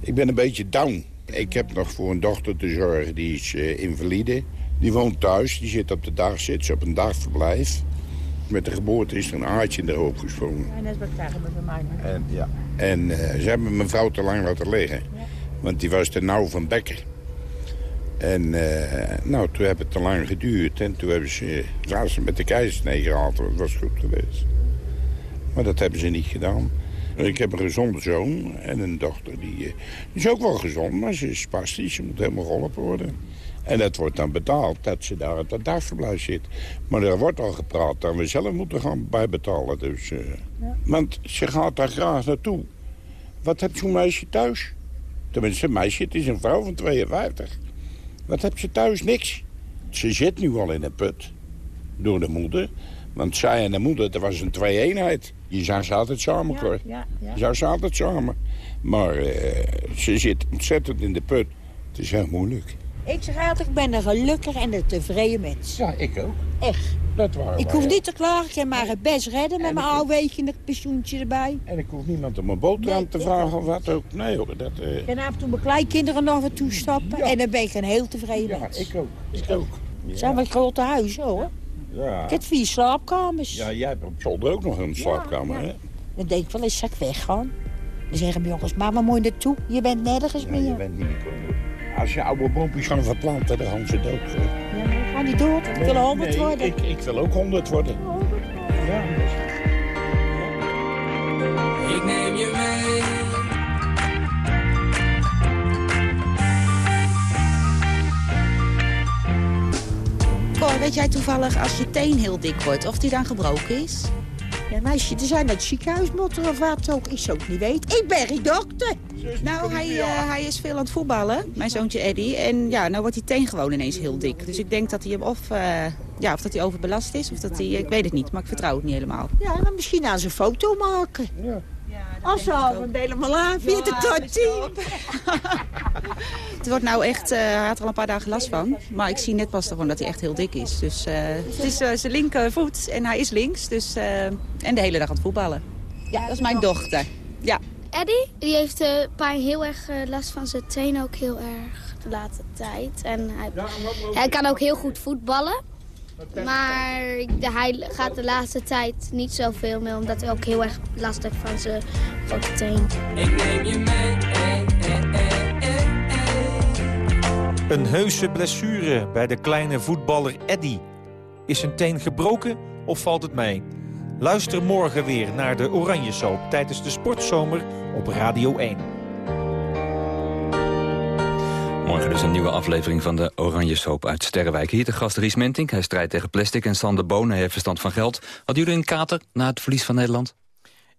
Ik ben een beetje down. Ik heb nog voor een dochter te zorgen, die is eh, invalide. Die woont thuis, die zit op de dag, zit ze op een dagverblijf. Met de geboorte is er een aardje erop gesprongen. En dat is wat krijgen we van mij. En, ja. en eh, ze hebben mijn vrouw te lang laten liggen. Want die was te nauw van bekken. En eh, nou, toen heb het te lang geduurd. En toen hebben ze, ze met de keizersnee gehaald. Dat was goed geweest. Maar dat hebben ze niet gedaan. Ik heb een gezonde zoon en een dochter. Die, eh, die is ook wel gezond, maar ze is spastisch. Ze moet helemaal geholpen worden. En dat wordt dan betaald dat ze daar dat dagverblijf zit. Maar er wordt al gepraat dat we zelf moeten gaan bijbetalen. Dus, eh, Want ze gaat daar graag naartoe. Wat heeft zo'n meisje thuis? Tenminste, een meisje, het is een vrouw van 52. Wat heb ze thuis? Niks. Ze zit nu al in een put. Door de moeder. Want zij en de moeder, dat was een twee-eenheid. Je zag ze altijd samen, Cor. ja, ja. Je zag ze altijd samen. Maar eh, ze zit ontzettend in de put. Het is heel moeilijk. Ik zeg altijd, ik ben een gelukkig en een tevreden mens. Ja, ik ook. Echt. Dat waren Ik hoef niet te klagen, ik kan maar het best redden met mijn oude en het pensioentje erbij. En ik hoef niemand om een boterham te vragen of wat ook. Nee hoor, dat... eh, Ik kan af en toe mijn kleinkinderen nog wat toestappen. En dan ben ik een heel tevreden mens. ik ook. Ik ook. Het zijn wat grote huizen hoor. Ja. Ik heb vier slaapkamers. Ja, jij hebt op zolder ook nog een slaapkamer, hè? Dan denk ik wel eens, zal ik weggaan? Dan zeggen mijn jongens, maar waar moet je naartoe? Je bent nergens Ja, meer. je bent niet meer komen. Als je oude boompjes gaan verplanten, dan gaan ze dood. Ja, maar ik ga niet dood, ik wil honderd nee, worden. Ik, ik wil ook honderd worden. Ja, Ik neem je mee. Cor, weet jij toevallig als je teen heel dik wordt, of die dan gebroken is? Ja, meisje, er zijn het ziekenhuismotten of wat ook. Ik zou het niet weten. Ik ben geen dokter. Nou, hij, eh, hij is veel aan het voetballen, mijn zoontje Eddie. En ja, nou wordt die teen gewoon ineens heel dik. Dus ik denk dat hij hem of, eh, ja, of dat hij overbelast is, of dat hij, ik weet het niet, maar ik vertrouw het niet helemaal. Ja, dan misschien aan zijn foto maken. Ja. Of zo, hem helemaal aan, via de tot tien. Het wordt nou echt, eh, hij had er al een paar dagen last van. Maar ik zie net pas gewoon dat hij echt heel dik is. Dus eh, het is eh, zijn linkervoet en hij is links. Dus, eh, en de hele dag aan het voetballen. Ja, dat is mijn dochter. Ja. Eddie, die heeft de pijn heel erg last van zijn teen ook heel erg de laatste tijd. En hij, hij kan ook heel goed voetballen. Maar de- hij gaat de laatste tijd niet zoveel meer, omdat hij ook heel erg last heeft van zijn grote teen. Ik neem je mee. eh, eh, eh. Een heuse blessure bij de kleine voetballer Eddy. Is zijn teen gebroken of valt het mee? Luister morgen weer naar de Oranje Soap tijdens de Sportzomer op Radio 1. Morgen dus een nieuwe aflevering van de Oranje Soap uit Sterrenwijk. Hier de gast Ries Mentink. Hij strijdt tegen plastic. En Sander hij heeft verstand van geld. Hadden jullie een kater na het verlies van Nederland?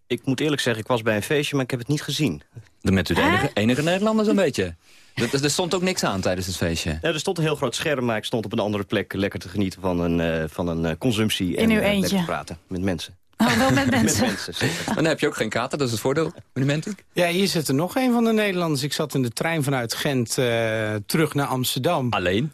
Ik moet eerlijk zeggen, ik was bij een feestje, maar ik heb het niet gezien. Dan bent u de enige, enige Nederlander zo'n beetje. Er, er stond ook niks aan tijdens het feestje. Ja, er stond een heel groot scherm, maar ik stond op een andere plek... lekker te genieten van een, eh, van een eh, consumptie. In en uw eh, lekker eentje. te praten met mensen. Oh, wel met mensen. Met mensen, zeker. Maar dan heb je ook geen kater, dat is het voordeel, meneer Mentink. Ja, hier zit er nog een van de Nederlanders. Ik zat in de trein vanuit Gent eh, terug naar Amsterdam. Alleen?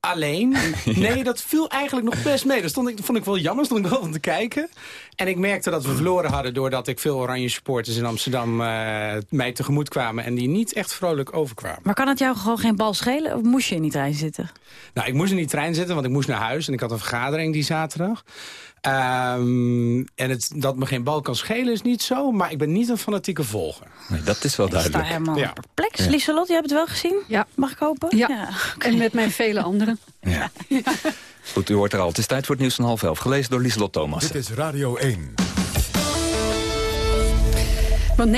Alleen? Nee, dat viel eigenlijk nog best mee. Dat stond ik, vond ik wel jammer, stond ik wel van te kijken. En ik merkte dat we verloren hadden doordat ik veel oranje supporters in Amsterdam eh, mij tegemoet kwamen. En die niet echt vrolijk overkwamen. Maar kan het jou gewoon geen bal schelen? Of moest je in die trein zitten? Nou, ik moest in die trein zitten, want ik moest naar huis. En ik had een vergadering die zaterdag. Ehm, en het, dat me geen bal kan schelen is niet zo. Maar ik ben niet een fanatieke volger. Nee, dat is wel Ik sta duidelijk. helemaal Ja. perplex. Ja. Lieselot, je hebt het wel gezien? Ja. Mag ik hopen? Ja. En met mijn vele anderen. Goed, u hoort er al. Het is tijd voor het nieuws van half elf. Gelezen door Lieslot Thomas. Dit is Radio 1. Want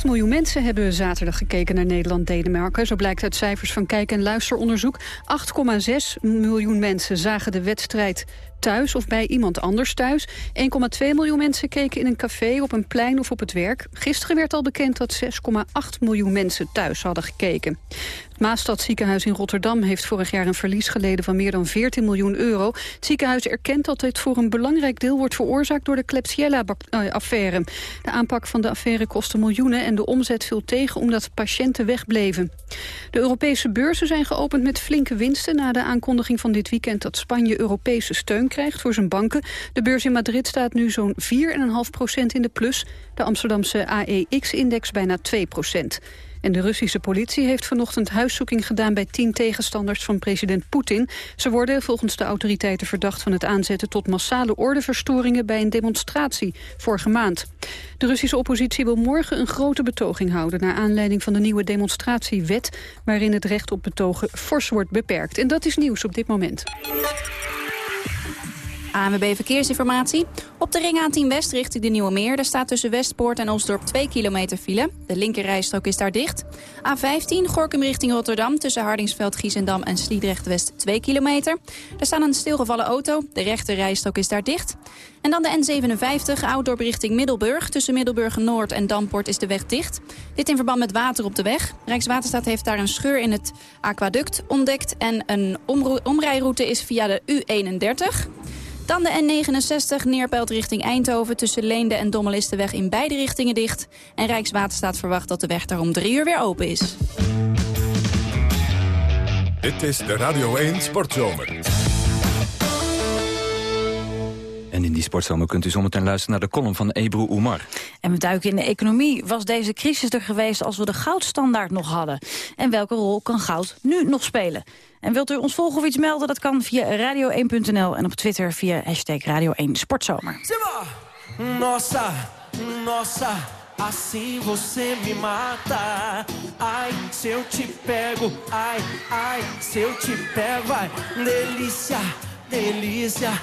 9,8 miljoen mensen hebben zaterdag gekeken naar Nederland-Denemarken. Zo blijkt uit cijfers van kijk- en luisteronderzoek. 8,6 miljoen mensen zagen de wedstrijd thuis of bij iemand anders thuis. 1,2 miljoen mensen keken in een café, op een plein of op het werk. Gisteren werd al bekend dat 6,8 miljoen mensen thuis hadden gekeken. Het Maastadziekenhuis in Rotterdam heeft vorig jaar een verlies geleden van meer dan 14 miljoen euro. Het ziekenhuis erkent dat dit voor een belangrijk deel wordt veroorzaakt door de Klebsiella-affaire. De aanpak van de affaire kostte miljoenen en de omzet viel tegen omdat patiënten wegbleven. De Europese beurzen zijn geopend met flinke winsten na de aankondiging van dit weekend dat Spanje Europese steun krijgt voor zijn banken. De beurs in Madrid staat nu zo'n 4,5 procent in de plus. De Amsterdamse AEX-index bijna 2 procent. En de Russische politie heeft vanochtend huiszoeking gedaan bij tien tegenstanders van president Poetin. Ze worden volgens de autoriteiten verdacht van het aanzetten tot massale ordeverstoringen bij een demonstratie vorige maand. De Russische oppositie wil morgen een grote betoging houden naar aanleiding van de nieuwe demonstratiewet waarin het recht op betogen fors wordt beperkt. En dat is nieuws op dit moment. ANWB Verkeersinformatie. Op de ring A10 West richting de Nieuwe Meer. Daar staat tussen Westpoort en Osdorp 2 kilometer file. De linkerrijstrook is daar dicht. A15 Gorkum richting Rotterdam tussen Hardingsveld, Giesendam en Sliedrecht West 2 kilometer. Daar staat een stilgevallen auto. De rechterrijstrook is daar dicht. En dan de N57 Ouddorp richting Middelburg. Tussen Middelburg Noord en Damport is de weg dicht. Dit in verband met water op de weg. Rijkswaterstaat heeft daar een scheur in het aquaduct ontdekt. En een omrijroute is via de U31. Dan de N69 neerpelt richting Eindhoven. Tussen Leende en Dommel is de weg in beide richtingen dicht. En Rijkswaterstaat verwacht dat de weg daar om drie uur weer open is. Dit is de Radio 1 Sportzomer. En in die sportzomer kunt u zometeen luisteren naar de column van Ebru Oemar. En we duiken in de economie. Was deze crisis er geweest als we de goudstandaard nog hadden? En welke rol kan goud nu nog spelen? En wilt u ons volgen of iets melden? Dat kan via radio1.nl en op Twitter via hashtag Radio1 Sportzomer. Nossa, nossa, assim você me mata. Ai, se eu te pego, ai, ai, se eu te pego, ai, delícia, delícia,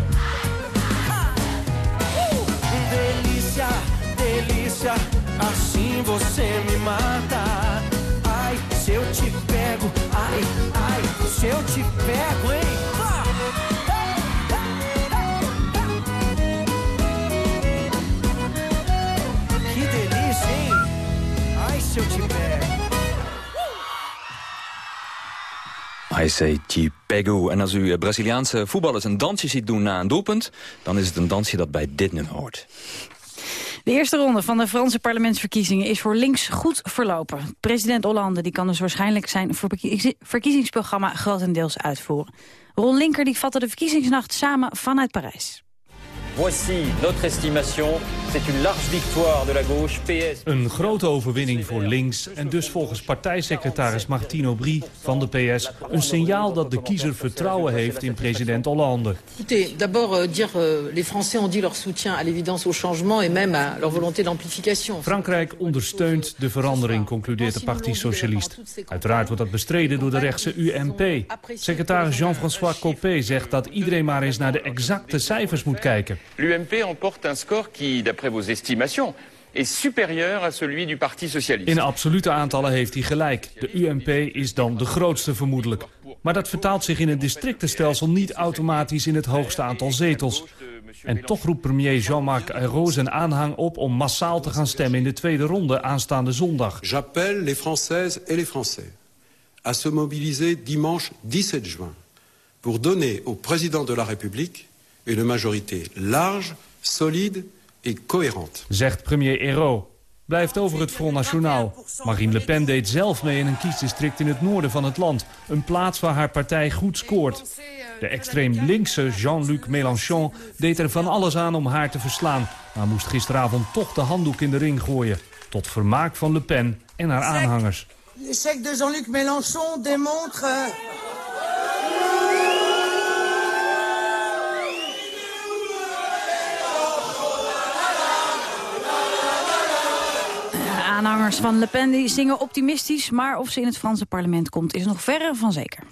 Delícia, delícia, assim você me mata. Ai, se eu te pego, ai, ai, se eu te pego, hein? Que delícia, hein? Ai, se eu te pego. Zei Pegu. En als u Braziliaanse voetballers een dansje ziet doen na een doelpunt... dan is het een dansje dat bij dit nummer hoort. De eerste ronde van de Franse parlementsverkiezingen is voor links goed verlopen. President Hollande die kan dus waarschijnlijk zijn verkiezingsprogramma grotendeels uitvoeren. Ron Linker die vatte de verkiezingsnacht samen vanuit Parijs. Voici notre estimation. C'est une large victoire de la gauche, PS. Een grote overwinning voor links en dus volgens partijsecretaris Martine Aubry van de PS... een signaal dat de kiezer vertrouwen heeft in president Hollande. Écoutez, d'abord euh, dire euh, les Français ont dit leur soutien à l'évidence au changement... et même à leur volonté d'amplification. Frankrijk ondersteunt de verandering, concludeert de Parti Socialist. Uiteraard wordt dat bestreden door de rechtse UMP. Secretaris Jean-François Copé zegt dat iedereen maar eens naar de exacte cijfers moet kijken. L'UMP emporte un score qui, d'après vos estimations, est supérieur à celui du Parti Socialiste. In absolute aantallen heeft hij gelijk. De UMP is dan de grootste vermoedelijk. Maar dat vertaalt zich in het districtenstelsel niet automatisch in het hoogste aantal zetels. En toch roept premier Jean-Marc Ayrault zijn aanhang op om massaal te gaan stemmen in de tweede ronde aanstaande zondag. J'appelle les Françaises et les Français à se mobiliser dimanche 17 juin pour donner au président de la République une majorité large, solide et cohérente. Zegt premier Hérault. Blijft over het Front National. Marine Le Pen deed zelf mee in een kiesdistrict in het noorden van het land. Een plaats waar haar partij goed scoort. De extreem linkse Jean-Luc Mélenchon deed er van alles aan om haar te verslaan. Maar moest gisteravond toch de handdoek in de ring gooien. Tot vermaak van Le Pen en haar aanhangers. L'échec de Jean-Luc Mélenchon démontre aanhangers van Le Pen die zingen optimistisch... maar of ze in het Franse parlement komt is nog verre van zeker.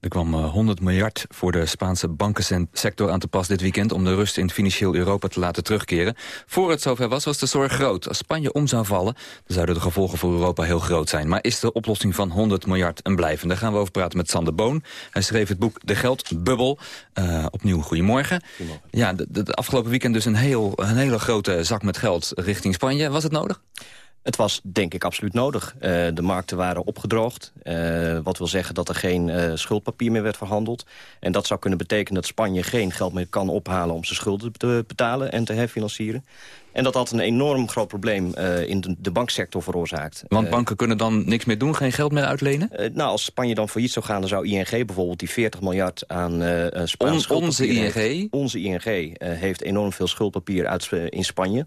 Er kwam 100 eh, miljard voor de Spaanse bankensector aan te pas dit weekend... om de rust in financieel Europa te laten terugkeren. Voor het zover was, was de zorg groot. Als Spanje om zou vallen, dan zouden de gevolgen voor Europa heel groot zijn. Maar is de oplossing van 100 miljard een blijvende? Daar gaan we over praten met Sander Boon. Hij schreef het boek De Geldbubbel. Uh, opnieuw, goedemorgen. goedemorgen. Ja, de, de, afgelopen weekend dus een, heel, een hele grote zak met geld richting Spanje. Was het nodig? Het was denk ik absoluut nodig. Uh, de markten waren opgedroogd. Uh, wat wil zeggen dat er geen uh, schuldpapier meer werd verhandeld. En dat zou kunnen betekenen dat Spanje geen geld meer kan ophalen... om zijn schulden te betalen en te herfinancieren. En dat had een enorm groot probleem in de, de, banksector veroorzaakt. Want banken kunnen dan niks meer doen, geen geld meer uitlenen? nou, als Spanje dan failliet zou gaan, dan zou ING bijvoorbeeld die 40 miljard aan uh, Spaanse On, Onze ING? Heeft. Onze ING heeft enorm veel schuldpapier uit, in Spanje.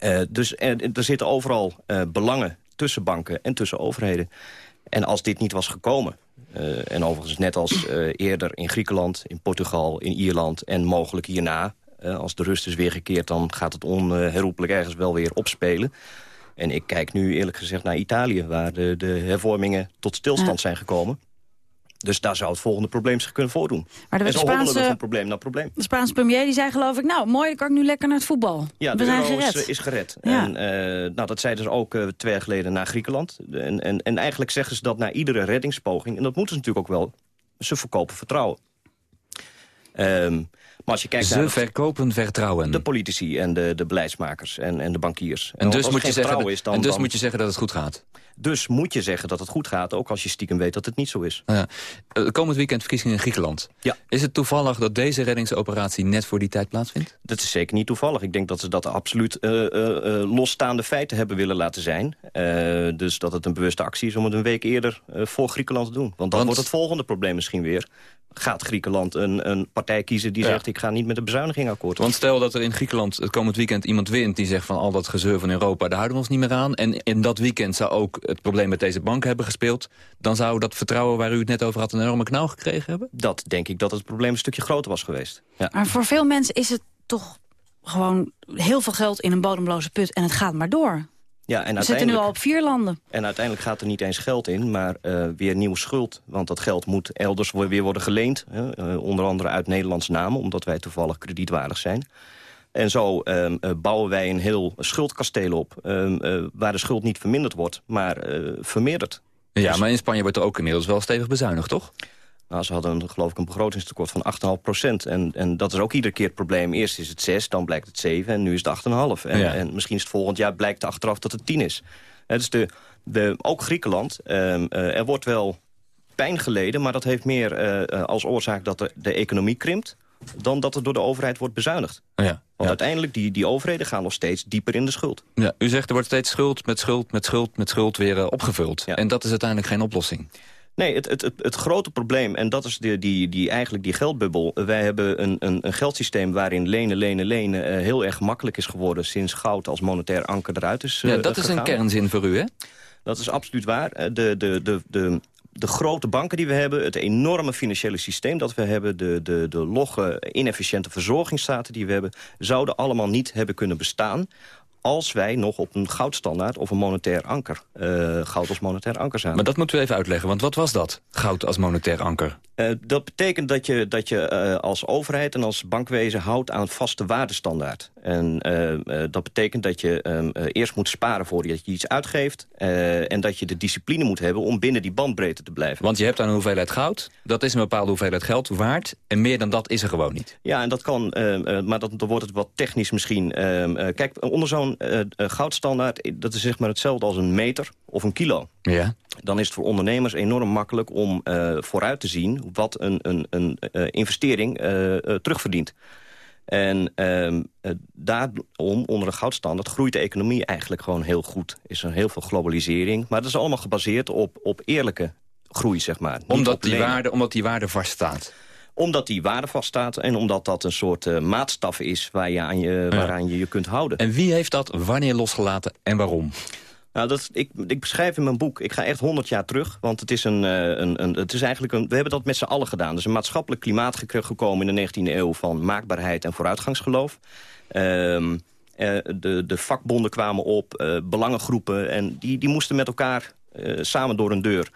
Uh, dus er, er, zitten overal uh, belangen tussen banken en tussen overheden. En als dit niet was gekomen... Uh, en overigens net als eerder in Griekenland, in Portugal, in Ierland... en mogelijk hierna, als de rust is weer gekeerd... dan gaat het onherroepelijk ergens wel weer opspelen. En ik kijk nu eerlijk gezegd naar Italië... waar de, de hervormingen tot stilstand zijn gekomen. Dus daar zou het volgende probleem zich kunnen voordoen. Maar de en zo Spaanse, we van probleem naar probleem. De Spaanse premier die zei geloof ik... nou, mooi, dan kan ik nu lekker naar het voetbal. Ja, we zijn gered. Is, is gered. Ja. En uh, nou, dat zeiden ze ook uh, twee jaar geleden naar Griekenland. En, en, en eigenlijk zeggen ze dat na iedere reddingspoging... en dat moeten ze natuurlijk ook wel, ze verkopen vertrouwen. Um, maar als je kijkt Ze naar verkopen vertrouwen. De politici en de, de beleidsmakers en, en de bankiers. En, dus, moet je, zeggen, is, dan, en dus dan, moet je zeggen dat het goed gaat? Dus moet je zeggen dat het goed gaat, ook als je stiekem weet dat het niet zo is. Ja. Uh, komend weekend verkiezingen in Griekenland. Ja. Is het toevallig dat deze reddingsoperatie net voor die tijd plaatsvindt? Dat is zeker niet toevallig. Ik denk dat ze dat absoluut uh, uh, losstaande feiten hebben willen laten zijn. dus dat het een bewuste actie is om het een week eerder voor Griekenland te doen. Want dan Want... wordt het volgende probleem misschien weer gaat Griekenland een, een partij kiezen die zegt... ik ga niet met de bezuiniging akkoord. Want stel dat er in Griekenland het komend weekend iemand wint... die zegt van al dat gezeur van Europa, daar houden we ons niet meer aan. En in dat weekend zou ook het probleem met deze bank hebben gespeeld. Dan zou dat vertrouwen waar u het net over had een enorme knauw gekregen hebben? Dat denk ik dat het probleem een stukje groter was geweest. Ja. Maar voor veel mensen is het toch gewoon heel veel geld in een bodemloze put... en het gaat maar door. Ja, en We zitten nu al op vier landen. En uiteindelijk gaat er niet eens geld in, maar uh, weer nieuwe schuld. Want dat geld moet elders weer worden geleend. Uh, onder andere uit Nederlands namen, omdat wij toevallig kredietwaardig zijn. En zo uh, bouwen wij een heel schuldkasteel op... Ehm, waar de schuld niet verminderd wordt, maar vermeerderd. Ja, dus... maar in Spanje wordt er ook inmiddels wel stevig bezuinigd, toch? Nou, ze hadden geloof ik een begrotingstekort van 8,5 procent. En, en dat is ook iedere keer het probleem. Eerst is het 6, dan blijkt het 7 en nu is het 8,5. En, ja. en misschien is het volgend jaar blijkt achteraf dat het 10 is. Het dus de, de, ook Griekenland, um, uh, er wordt wel pijn geleden, maar dat heeft meer eh, eh, als oorzaak dat de, de economie krimpt dan dat er door de overheid wordt bezuinigd. Ja. Want uiteindelijk, die, die overheden gaan nog steeds dieper in de schuld. Ja, u zegt er wordt steeds schuld met schuld met schuld met schuld weer eh, opgevuld. En dat is uiteindelijk geen oplossing. Nee, het, het, het, het grote probleem, en dat is de, die, die, eigenlijk die geldbubbel... wij hebben een, een, een geldsysteem waarin lenen, lenen, lenen... eh, heel erg makkelijk is geworden sinds goud als monetair anker eruit is Ja, eh, dat is een kernzin voor u, hè? Dat is absoluut waar. Eh, De, de, de, de, de grote banken die we hebben, het enorme financiële systeem dat we hebben... de, de, de logge, inefficiënte verzorgingsstaten die we hebben... zouden allemaal niet hebben kunnen bestaan als wij nog op een goudstandaard of een monetair anker, eh, goud als monetair anker zaten. Maar dat moeten we even uitleggen, want wat was dat? Goud als monetair anker. Eh, dat betekent dat je, dat je eh, als overheid en als bankwezen houdt aan vaste waardestandaard. En dat betekent dat je ehm, eh, eerst moet sparen voor je iets uitgeeft... en dat je de discipline moet hebben om binnen die bandbreedte te blijven. Want je hebt aan een hoeveelheid goud, dat is een bepaalde hoeveelheid geld waard... en meer dan dat is er gewoon niet. Ja, en dat kan, eh, eh, maar dat, dan wordt het wat technisch misschien. Ehm, eh, kijk, onder zo'n eh, eh, goudstandaard, dat is zeg maar hetzelfde als een meter of een kilo. Ja. Dan is het voor ondernemers enorm makkelijk om eh, vooruit te zien... wat een, een, een investering terugverdient. En ehm, eh, daarom, onder de goudstandaard, groeit de economie eigenlijk gewoon heel goed. Is er heel veel globalisering. Maar dat is allemaal gebaseerd op, op eerlijke groei, zeg maar. Omdat die, waarde, omdat die waarde vaststaat. Omdat die waarde vaststaat en omdat dat een soort eh, maatstaf is waar je aan je, waaraan je je kunt houden. En wie heeft dat wanneer losgelaten en waarom? Nou, dat, ik, ik beschrijf in mijn boek, ik ga echt 100 jaar terug. Want het is, een, eh, een, een, het is eigenlijk een, we hebben dat met z'n allen gedaan. Er is een maatschappelijk klimaat gek- gekomen in de 19e eeuw... van maakbaarheid en vooruitgangsgeloof. Ehm, eh, de, de vakbonden kwamen op, belangengroepen... en die, die moesten met elkaar samen door een deur.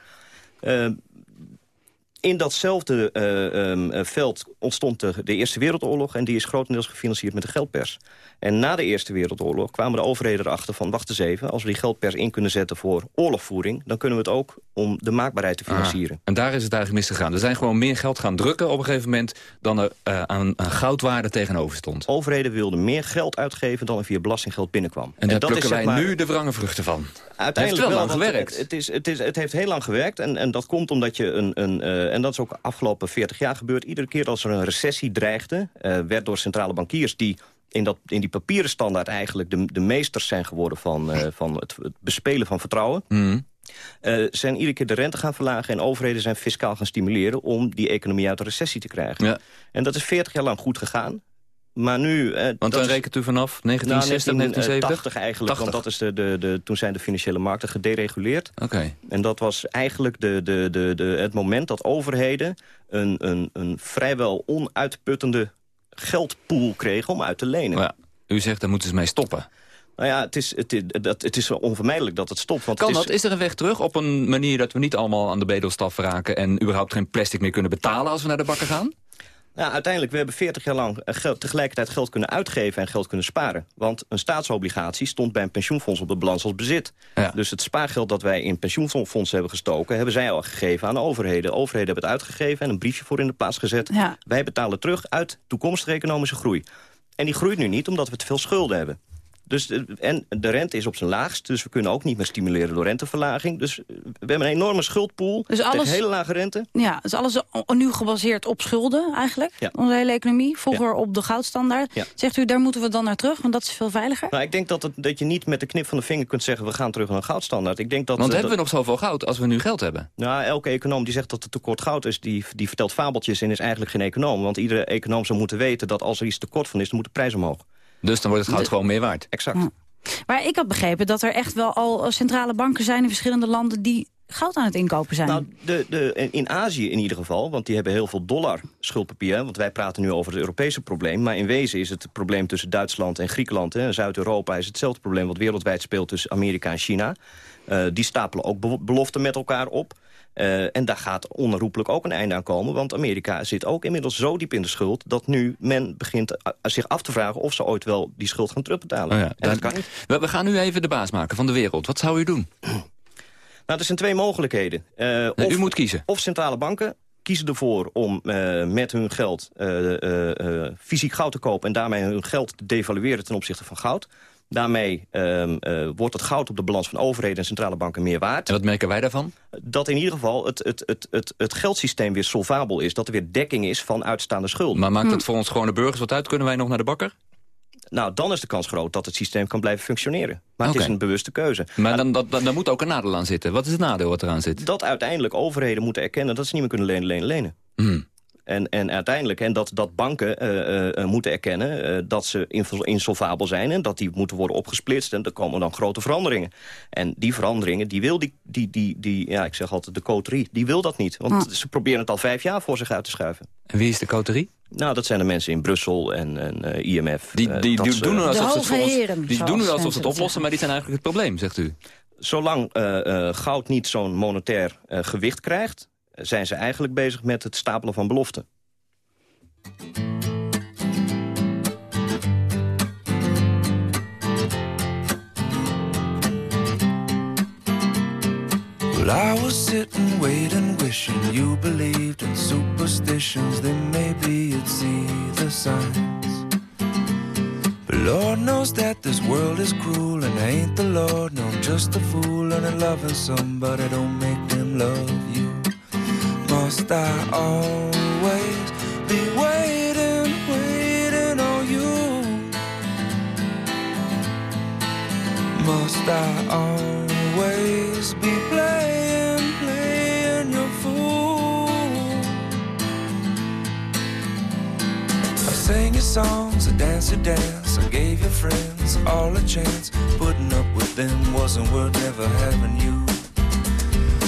In datzelfde eh, ehm, eh, veld ontstond de, de Eerste Wereldoorlog... en die is grotendeels gefinancierd met de geldpers. En na de Eerste Wereldoorlog kwamen de overheden erachter van... wacht eens even, als we die geldpers in kunnen zetten voor oorlogvoering... dan kunnen we het ook om de maakbaarheid te financieren. Ah, en daar is het eigenlijk misgegaan. Er zijn gewoon meer geld gaan drukken op een gegeven moment... dan er eh, aan, aan goudwaarde tegenover stond. Overheden wilden meer geld uitgeven dan er via belastinggeld binnenkwam. En daar dat plukken zeg wij maar- nu de wrange vruchten van. Uiteindelijk Heeft wel lang gewerkt. Het, is, het, is, het heeft heel lang gewerkt en, en dat komt omdat je een... een eh, en dat is ook afgelopen 40 jaar gebeurd. Iedere keer als er een recessie dreigde... eh, werd door centrale bankiers die in, dat, in die papieren standaard... eigenlijk de, de meesters zijn geworden van, eh, van het, het bespelen van vertrouwen... Mhm. eh, zijn iedere keer de rente gaan verlagen... en overheden zijn fiscaal gaan stimuleren... om die economie uit de recessie te krijgen. Ja. En dat is 40 jaar lang goed gegaan. Maar nu... eh, Want dan is- rekent u vanaf 1960, nou, 1970? 1980 eigenlijk, 80. want dat is de, de, de, toen zijn de financiële markten gedereguleerd. Oké. En dat was eigenlijk de, de, de, de, het moment dat overheden een, een, een vrijwel onuitputtende geldpool kregen om uit te lenen. Ja, u zegt, daar moeten ze mee stoppen. Nou ja, het is, het, is- dat, het is onvermijdelijk dat het stopt. Want Kan het is, dat? Is er een weg terug op een manier dat we niet allemaal aan de bedelstaf raken... en überhaupt geen plastic meer kunnen betalen als we naar de bakken gaan? Nou, uiteindelijk, we hebben 40 jaar lang eh, geld, tegelijkertijd geld kunnen uitgeven en geld kunnen sparen. Want een staatsobligatie stond bij een pensioenfonds op de balans als bezit. Dus het spaargeld dat wij in pensioenfondsen hebben gestoken... hebben zij al gegeven aan de overheden. De overheden hebben het uitgegeven en een briefje voor in de plaats gezet. Ja. Wij betalen terug uit toekomstige economische groei. En die groeit nu niet omdat we te veel schulden hebben. Dus de, en de rente is op zijn laagst, dus we kunnen ook niet meer stimuleren door renteverlaging. Dus we hebben een enorme schuldpool Dus alles- tegen hele lage rente. Ja, dus alles nu gebaseerd op schulden eigenlijk, Ja. onze hele economie. Vroeger op de goudstandaard. Ja. Zegt u, daar moeten we dan naar terug, want dat is veel veiliger? Nou, ik denk dat, het, dat je niet met de knip van de vinger kunt zeggen... we gaan terug naar een goudstandaard. Ik denk dat, Want dat- hebben we nog zoveel goud als we nu geld hebben? Nou, elke econoom die zegt dat er tekort goud is... Die, die vertelt fabeltjes en is eigenlijk geen econoom. Want iedere econoom zou moeten weten dat als er iets tekort van is... dan moet de prijs omhoog. Dus dan wordt het goud De- gewoon meer waard. Exact. Maar ik had begrepen dat er echt wel al eh, centrale banken zijn in verschillende landen die goud aan het inkopen zijn. Nou, de, de, in Azië in ieder geval, want die hebben heel veel dollar schuldpapier. Want wij praten nu over het Europese probleem. Maar in wezen is het probleem tussen Duitsland en Griekenland... hè, en Zuid-Europa is hetzelfde probleem wat wereldwijd speelt tussen Amerika en China. Eh, die stapelen ook be- beloften met elkaar op. Eh, en daar gaat onherroepelijk ook een einde aan komen. Want Amerika zit ook inmiddels zo diep in de schuld... dat nu men begint eh, zich af te vragen of ze ooit wel die schuld gaan terugbetalen. Oh ja, en dat kan niet. We, we gaan nu even de baas maken van de wereld. Wat zou u doen? Nou, er zijn twee mogelijkheden. Eh, of, u moet kiezen. Of centrale banken kiezen ervoor om eh, met hun geld eh, eh, eh, fysiek goud te kopen... en daarmee hun geld te devalueren ten opzichte van goud. Daarmee ehm, eh, wordt het goud op de balans van overheden en centrale banken meer waard. En wat merken wij daarvan? Dat in ieder geval het, het, het, het, het geldsysteem weer solvabel is. Dat er weer dekking is van uitstaande schulden. Maar maakt het voor ons gewone burgers wat uit? Kunnen wij nog naar de bakker? Nou, dan is de kans groot dat het systeem kan blijven functioneren. Maar het is een bewuste keuze. Maar dan, dan, dan moet ook een nadeel aan zitten. Wat is het nadeel wat eraan zit? Dat uiteindelijk overheden moeten erkennen dat ze niet meer kunnen lenen, lenen, lenen. Hmm. En, en uiteindelijk, en dat, dat banken eh, eh, eh, moeten erkennen eh, dat ze insolvabel zijn... en dat die moeten worden opgesplitst en er komen dan grote veranderingen. En die veranderingen, die wil die, die, die, die ja, ik zeg altijd de coterie, die wil dat niet. Want ze proberen het al vijf jaar voor zich uit te schuiven. En wie is de coterie? Nou, dat zijn de mensen in Brussel en, en eh, IMF. Die, die, dat die ze- doen nu alsof ze het heren, die doen nu alsof het dat oplossen, maar die zijn eigenlijk het probleem, zegt u. Zolang eh, eh, goud niet zo'n monetair eh, gewicht krijgt... zijn ze eigenlijk bezig met het stapelen van beloften. Well, I was sitting, waiting, wishing you believed in superstitions. Then maybe you'd see the signs. But Lord knows that this world is cruel, and ain't the Lord. No, I'm just a fool, and I'm loving somebody don't make them love you. Must I always be waiting, waiting on you? Must I always be playing, playing your fool? I sang your songs, I danced your dance, I gave your friends all a chance. Putting up with them wasn't worth never having you.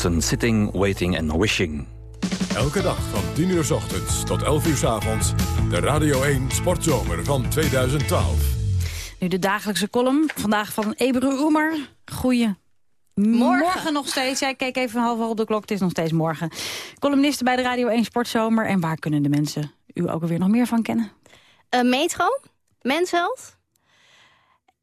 Johnson, Sitting, Waiting and Wishing. Elke dag van 10 uur s ochtends tot 11 uur s avonds. De Radio 1 Sportzomer van 2012. Nu de dagelijkse column. Vandaag van Ebru Oemer. Goeie. Morgen. nog steeds. Jij keek even half op de klok. Het is nog steeds morgen. Columniste bij de Radio 1 Sportzomer. En waar kunnen de mensen u ook alweer nog meer van kennen? Eh, metro, Mensheld.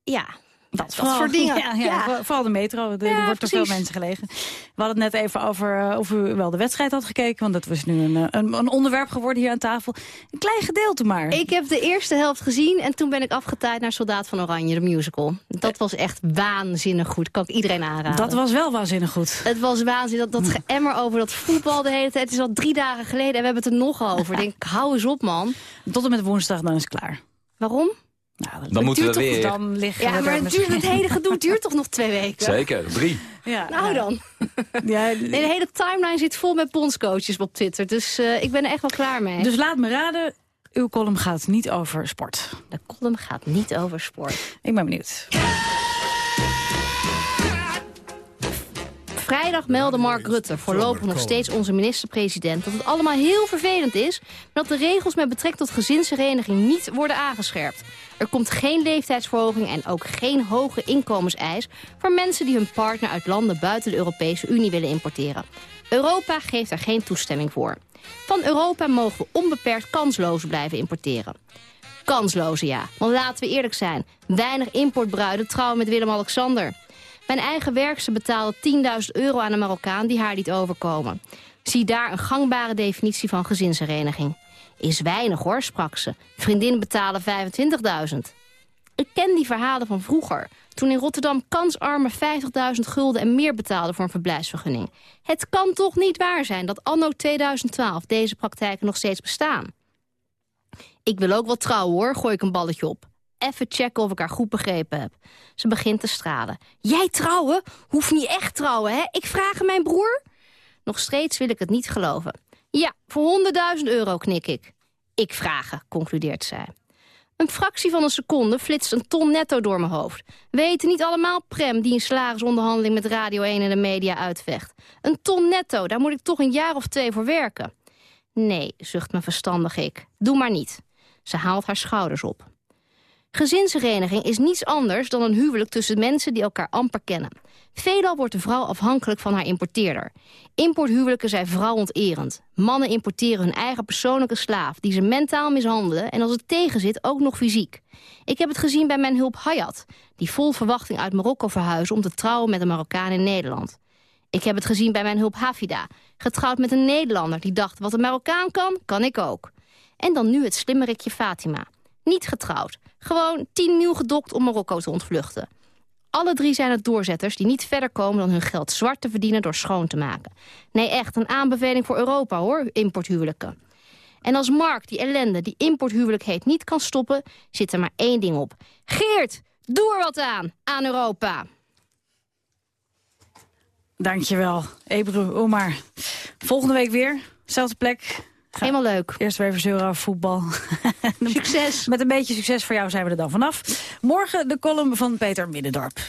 Ja, dat, dat soort dingen. Ja, ja, voor- vooral de metro. Er, er wordt door veel mensen gelegen. We hadden het net even over eh, of u wel de wedstrijd had gekeken. Want dat was nu een, eh, een, een onderwerp geworden hier aan tafel. Een klein gedeelte maar. Ik heb de eerste helft gezien en toen ben ik afgetaaid naar Soldaat van Oranje, de musical. Dat was echt waanzinnig goed. Kan ik iedereen aanraden. Dat was wel waanzinnig goed. Het was waanzinnig. Dat, dat geëmmer over dat voetbal de hele tijd. Het is al drie dagen geleden en we hebben het er nog over. Ik denk, hou eens op, man. Tot en met woensdag, dan is het klaar. Waarom? Dan moeten we weer... Dan liggen Ja, we maar het, duurt, het hele gedoe duurt toch nog twee weken? Zeker, drie. Ja, Nou dan. Ja, Nee, de hele timeline zit vol met bondscoaches op Twitter. Dus eh, ik ben er echt wel klaar mee. Dus laat me raden. Uw column gaat niet over sport. De column gaat niet over sport. Ik ben benieuwd. Vrijdag meldde Mark Rutte, voorlopig nog steeds onze minister-president... dat het allemaal heel vervelend is... maar dat de regels met betrekking tot gezinshereniging niet worden aangescherpt. Er komt geen leeftijdsverhoging en ook geen hoge inkomenseis... voor mensen die hun partner uit landen buiten de Europese Unie willen importeren. Europa geeft daar geen toestemming voor. Van Europa mogen we onbeperkt kanslozen blijven importeren. Kanslozen, ja. Want laten we eerlijk zijn. Weinig importbruiden trouwen met Willem-Alexander. Mijn eigen werkster betaalde 10.000 euro aan een Marokkaan die haar liet overkomen. Zie daar een gangbare definitie van gezinshereniging. Is weinig hoor, sprak ze. Vriendin betalen 25.000. Ik ken die verhalen van vroeger. Toen in Rotterdam kansarmen 50.000 gulden en meer betaalden voor een verblijfsvergunning. Het kan toch niet waar zijn dat anno 2012 deze praktijken nog steeds bestaan? Ik wil ook wel trouwen hoor, gooi ik een balletje op. Even checken of ik haar goed begrepen heb. Ze begint te stralen. Jij trouwen? Hoeft niet echt trouwen, hè? Ik vraag mijn broer? Nog steeds wil ik het niet geloven. Ja, voor 100.000 euro knik ik. Ik vragen, concludeert zij. Een fractie van een seconde flitst een ton netto door mijn hoofd. Weten niet allemaal Prem die een salarisonderhandeling met Radio 1 en de media uitvecht. Een ton netto, daar moet ik toch een jaar of twee voor werken. Nee, zucht mijn verstandig ik. Doe maar niet. Ze haalt haar schouders op. Gezinshereniging is niets anders dan een huwelijk tussen mensen die elkaar amper kennen. Veelal wordt de vrouw afhankelijk van haar importeerder. Importhuwelijken zijn vrouwonterend. Mannen importeren hun eigen persoonlijke slaaf... die ze mentaal mishandelen en als het tegenzit ook nog fysiek. Ik heb het gezien bij mijn hulp Hayat... die vol verwachting uit Marokko verhuisde om te trouwen met een Marokkaan in Nederland. Ik heb het gezien bij mijn hulp Hafida... getrouwd met een Nederlander die dacht... wat een Marokkaan kan, kan ik ook. En dan nu het slimmerikje Fatima. Niet getrouwd, gewoon tien nieuw gedokt om Marokko te ontvluchten. Alle drie zijn het doorzetters die niet verder komen dan hun geld zwart te verdienen door schoon te maken. Nee, echt, een aanbeveling voor Europa hoor, importhuwelijken. En als Mark die ellende die importhuwelijk heet niet kan stoppen, zit er maar één ding op. Geert, doe er wat aan, aan Europa. Dankjewel, Ebru Omar. Volgende week weer, zelfde plek. Helemaal leuk. Eerst weer even zeuren over voetbal. Succes. Met een beetje succes voor jou zijn we er dan vanaf. Morgen de column van Peter Middendorp.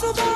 possible.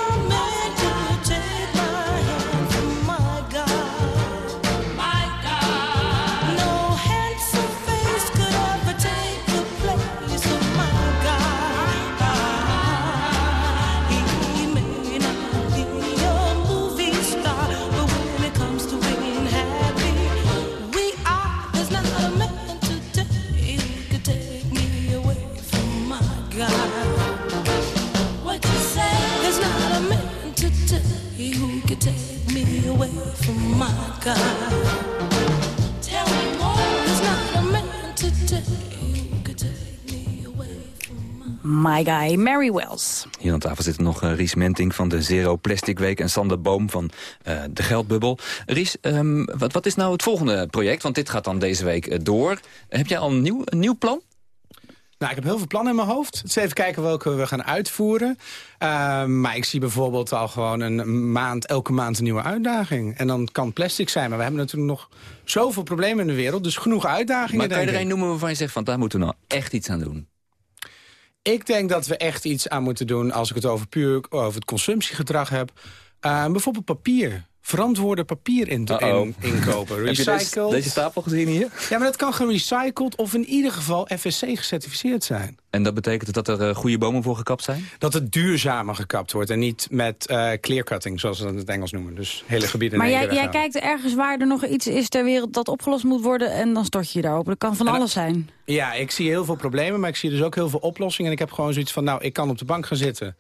My Guy, Mary Wells. Hier aan tafel zitten nog uh, Ries Menting van de Zero Plastic Week... en Sander Boom van uh, de Geldbubbel. Ries, um, wat, wat, is nou het volgende project? Want dit gaat dan deze week uh, door. Heb jij al een nieuw, een nieuw plan? Nou, ik heb heel veel plannen in mijn hoofd. Dus even kijken welke we gaan uitvoeren. Uh, maar ik zie bijvoorbeeld al gewoon een maand, elke maand een nieuwe uitdaging. En dan kan plastic zijn, maar we hebben natuurlijk nog zoveel problemen in de wereld. Dus genoeg uitdagingen, Maar kan je er een noemen waarvan je zegt, van daar moeten we nou echt iets aan doen? Ik denk dat we echt iets aan moeten doen als ik het over puur over het consumptiegedrag heb. Uh, bijvoorbeeld papier verantwoorde papier in, in, inkopen. Heb je deze, deze, stapel gezien hier? Ja, maar dat kan gerecycled of in ieder geval FSC gecertificeerd zijn. En dat betekent dat er uh, goede bomen voor gekapt zijn? Dat het duurzamer gekapt wordt en niet met uh, clearcutting, zoals ze dat in het Engels noemen. Dus hele gebieden Maar jij, jij kijkt ergens waar er nog iets is ter wereld dat opgelost moet worden... en dan stort je je daarop. Dat kan van en, alles zijn. Ja, ik zie heel veel problemen, maar ik zie dus ook heel veel oplossingen. En ik heb gewoon zoiets van, nou, ik kan op de bank gaan zitten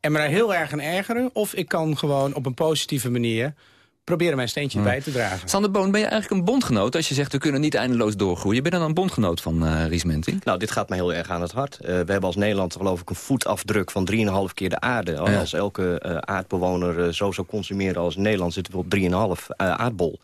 en me daar heel erg aan ergeren. Of ik kan gewoon op een positieve manier proberen mijn steentje hmm. bij te dragen. Sander Boon, ben je eigenlijk een bondgenoot? Als je zegt, we kunnen niet eindeloos doorgroeien. Ben je dan een bondgenoot van uh, Ries Menting? Nou, dit gaat me heel erg aan het hart. Uh, we hebben als Nederland geloof ik een voetafdruk van 3,5 keer de aarde. Als elke uh, aardbewoner zo zou consumeren als Nederland... zitten we op 3,5 aardbol.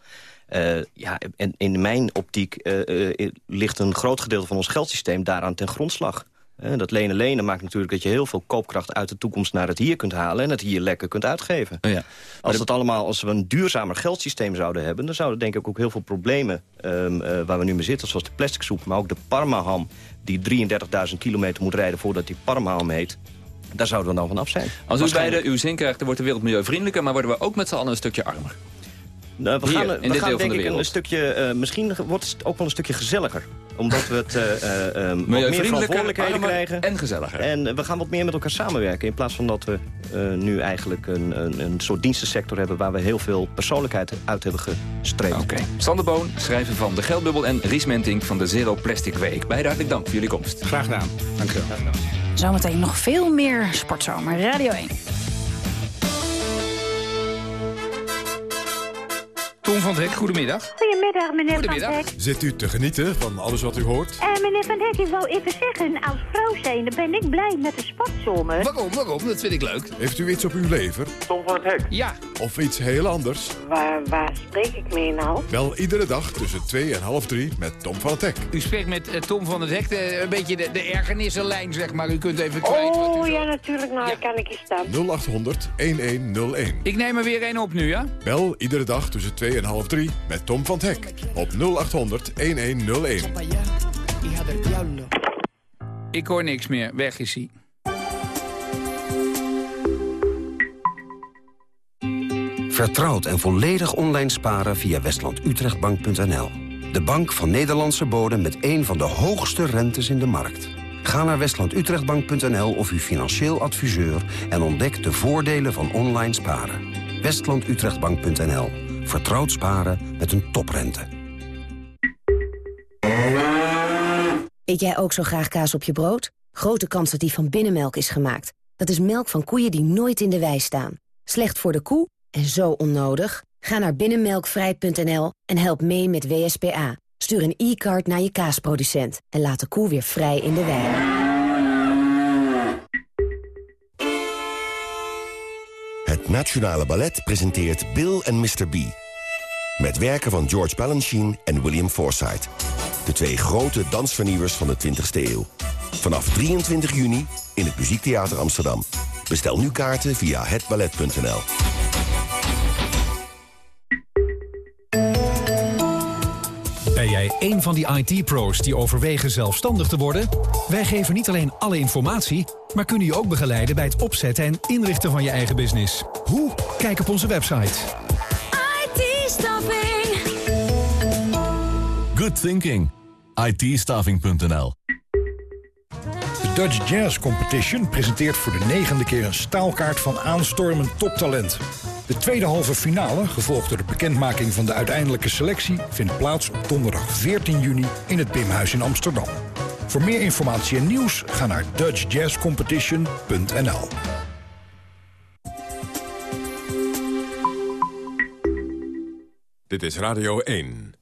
Uh, ja, en in mijn optiek uh, uh, ligt een groot gedeelte van ons geldsysteem daaraan ten grondslag. Dat lenen lenen maakt natuurlijk dat je heel veel koopkracht uit de toekomst naar het hier kunt halen en het hier lekker kunt uitgeven. Oh ja. Als, dat allemaal, als we een duurzamer geldsysteem zouden hebben, dan zouden denk ik ook heel veel problemen um, uh, waar we nu mee zitten, zoals de plastic soep, maar ook de Parmaham, die 33.000 kilometer moet rijden voordat die Parmaham heet. Daar zouden we dan van af zijn. Als u beide uw zin krijgt, dan wordt de wereld milieuvriendelijker, maar worden we ook met z'n allen een stukje armer. Nou, we Hier, gaan, in we dit gaan deel van denk de ik wereld. een stukje, uh, misschien wordt het ook wel een stukje gezelliger. Omdat we het uh, uh, wat meer verantwoordelijkheden krijgen. En gezelliger. En we gaan wat meer met elkaar samenwerken. In plaats van dat we nu eigenlijk een, een, een soort dienstensector hebben... waar we heel veel persoonlijkheid uit hebben gestreept. Oké. Sander Boon, schrijver van De Geldbubbel... en Ries Menting van de Zero Plastic Week. Beide hartelijk dank voor jullie komst. Graag gedaan. Dank u wel. Zometeen nog veel meer Sportzomer. Radio 1. Tom van het Hek, goedemiddag. Goedemiddag, meneer Goedemiddag. Van Hek. Zit u te genieten van alles wat u hoort? Uh, meneer Van Hek, ik wou even zeggen, als vrouw zijnde ben ik blij met de sportzomer. Waarom, waarom? Dat vind ik leuk. Heeft u iets op uw lever? Tom van het Hek. Ja. Of iets heel anders? Waar, waar spreek ik mee nou? Wel iedere dag tussen 2 en half 3 met Tom van het Hek. U spreekt met uh, Tom van het Hek, de, een beetje de, de ergernissenlijn, zeg maar. U kunt even kwijt wat Oh, u ja, zo- natuurlijk. Nou, Ja. kan ik je staan. 0800 1101. Ik neem er weer één op nu, ja? Bel iedere dag tussen 2 en half 3 met Tom van het Hek. Op 0800 1101. Ik hoor niks meer. Weg is hij. Vertrouwd en volledig online sparen via westlandutrechtbank.nl. De bank van Nederlandse bodem met een van de hoogste rentes in de markt. Ga naar westlandutrechtbank.nl of uw financieel adviseur... en ontdek de voordelen van online sparen. westlandutrechtbank.nl. Vertrouwd sparen met een toprente. Eet jij ook zo graag kaas op je brood? Grote kans dat die van binnenmelk is gemaakt. Dat is melk van koeien die nooit in de wei staan. Slecht voor de koe en zo onnodig? Ga naar binnenmelkvrij.nl en help mee met WSPA. Stuur een e-card naar je kaasproducent en laat de koe weer vrij in de wei. Nationale Ballet presenteert Bill en Mr. B. Met werken van George Balanchine en William Forsythe. De twee grote dansvernieuwers van de 20e eeuw. Vanaf 23 juni in het Muziektheater Amsterdam. Bestel nu kaarten via hetballet.nl. jij een van die IT-pro's die overwegen zelfstandig te worden? Wij geven niet alleen alle informatie, maar kunnen je ook begeleiden bij het opzetten en inrichten van je eigen business. Hoe? Kijk op onze website. IT-staffing. Good thinking. itstaffing.nl De Dutch Jazz Competition presenteert voor de negende keer een staalkaart van aanstormend toptalent. De tweede halve finale, gevolgd door de bekendmaking van de uiteindelijke selectie, vindt plaats op donderdag 14 juni in het Bimhuis in Amsterdam. Voor meer informatie en nieuws ga naar dutchjazzcompetition.nl. Dit is Radio 1.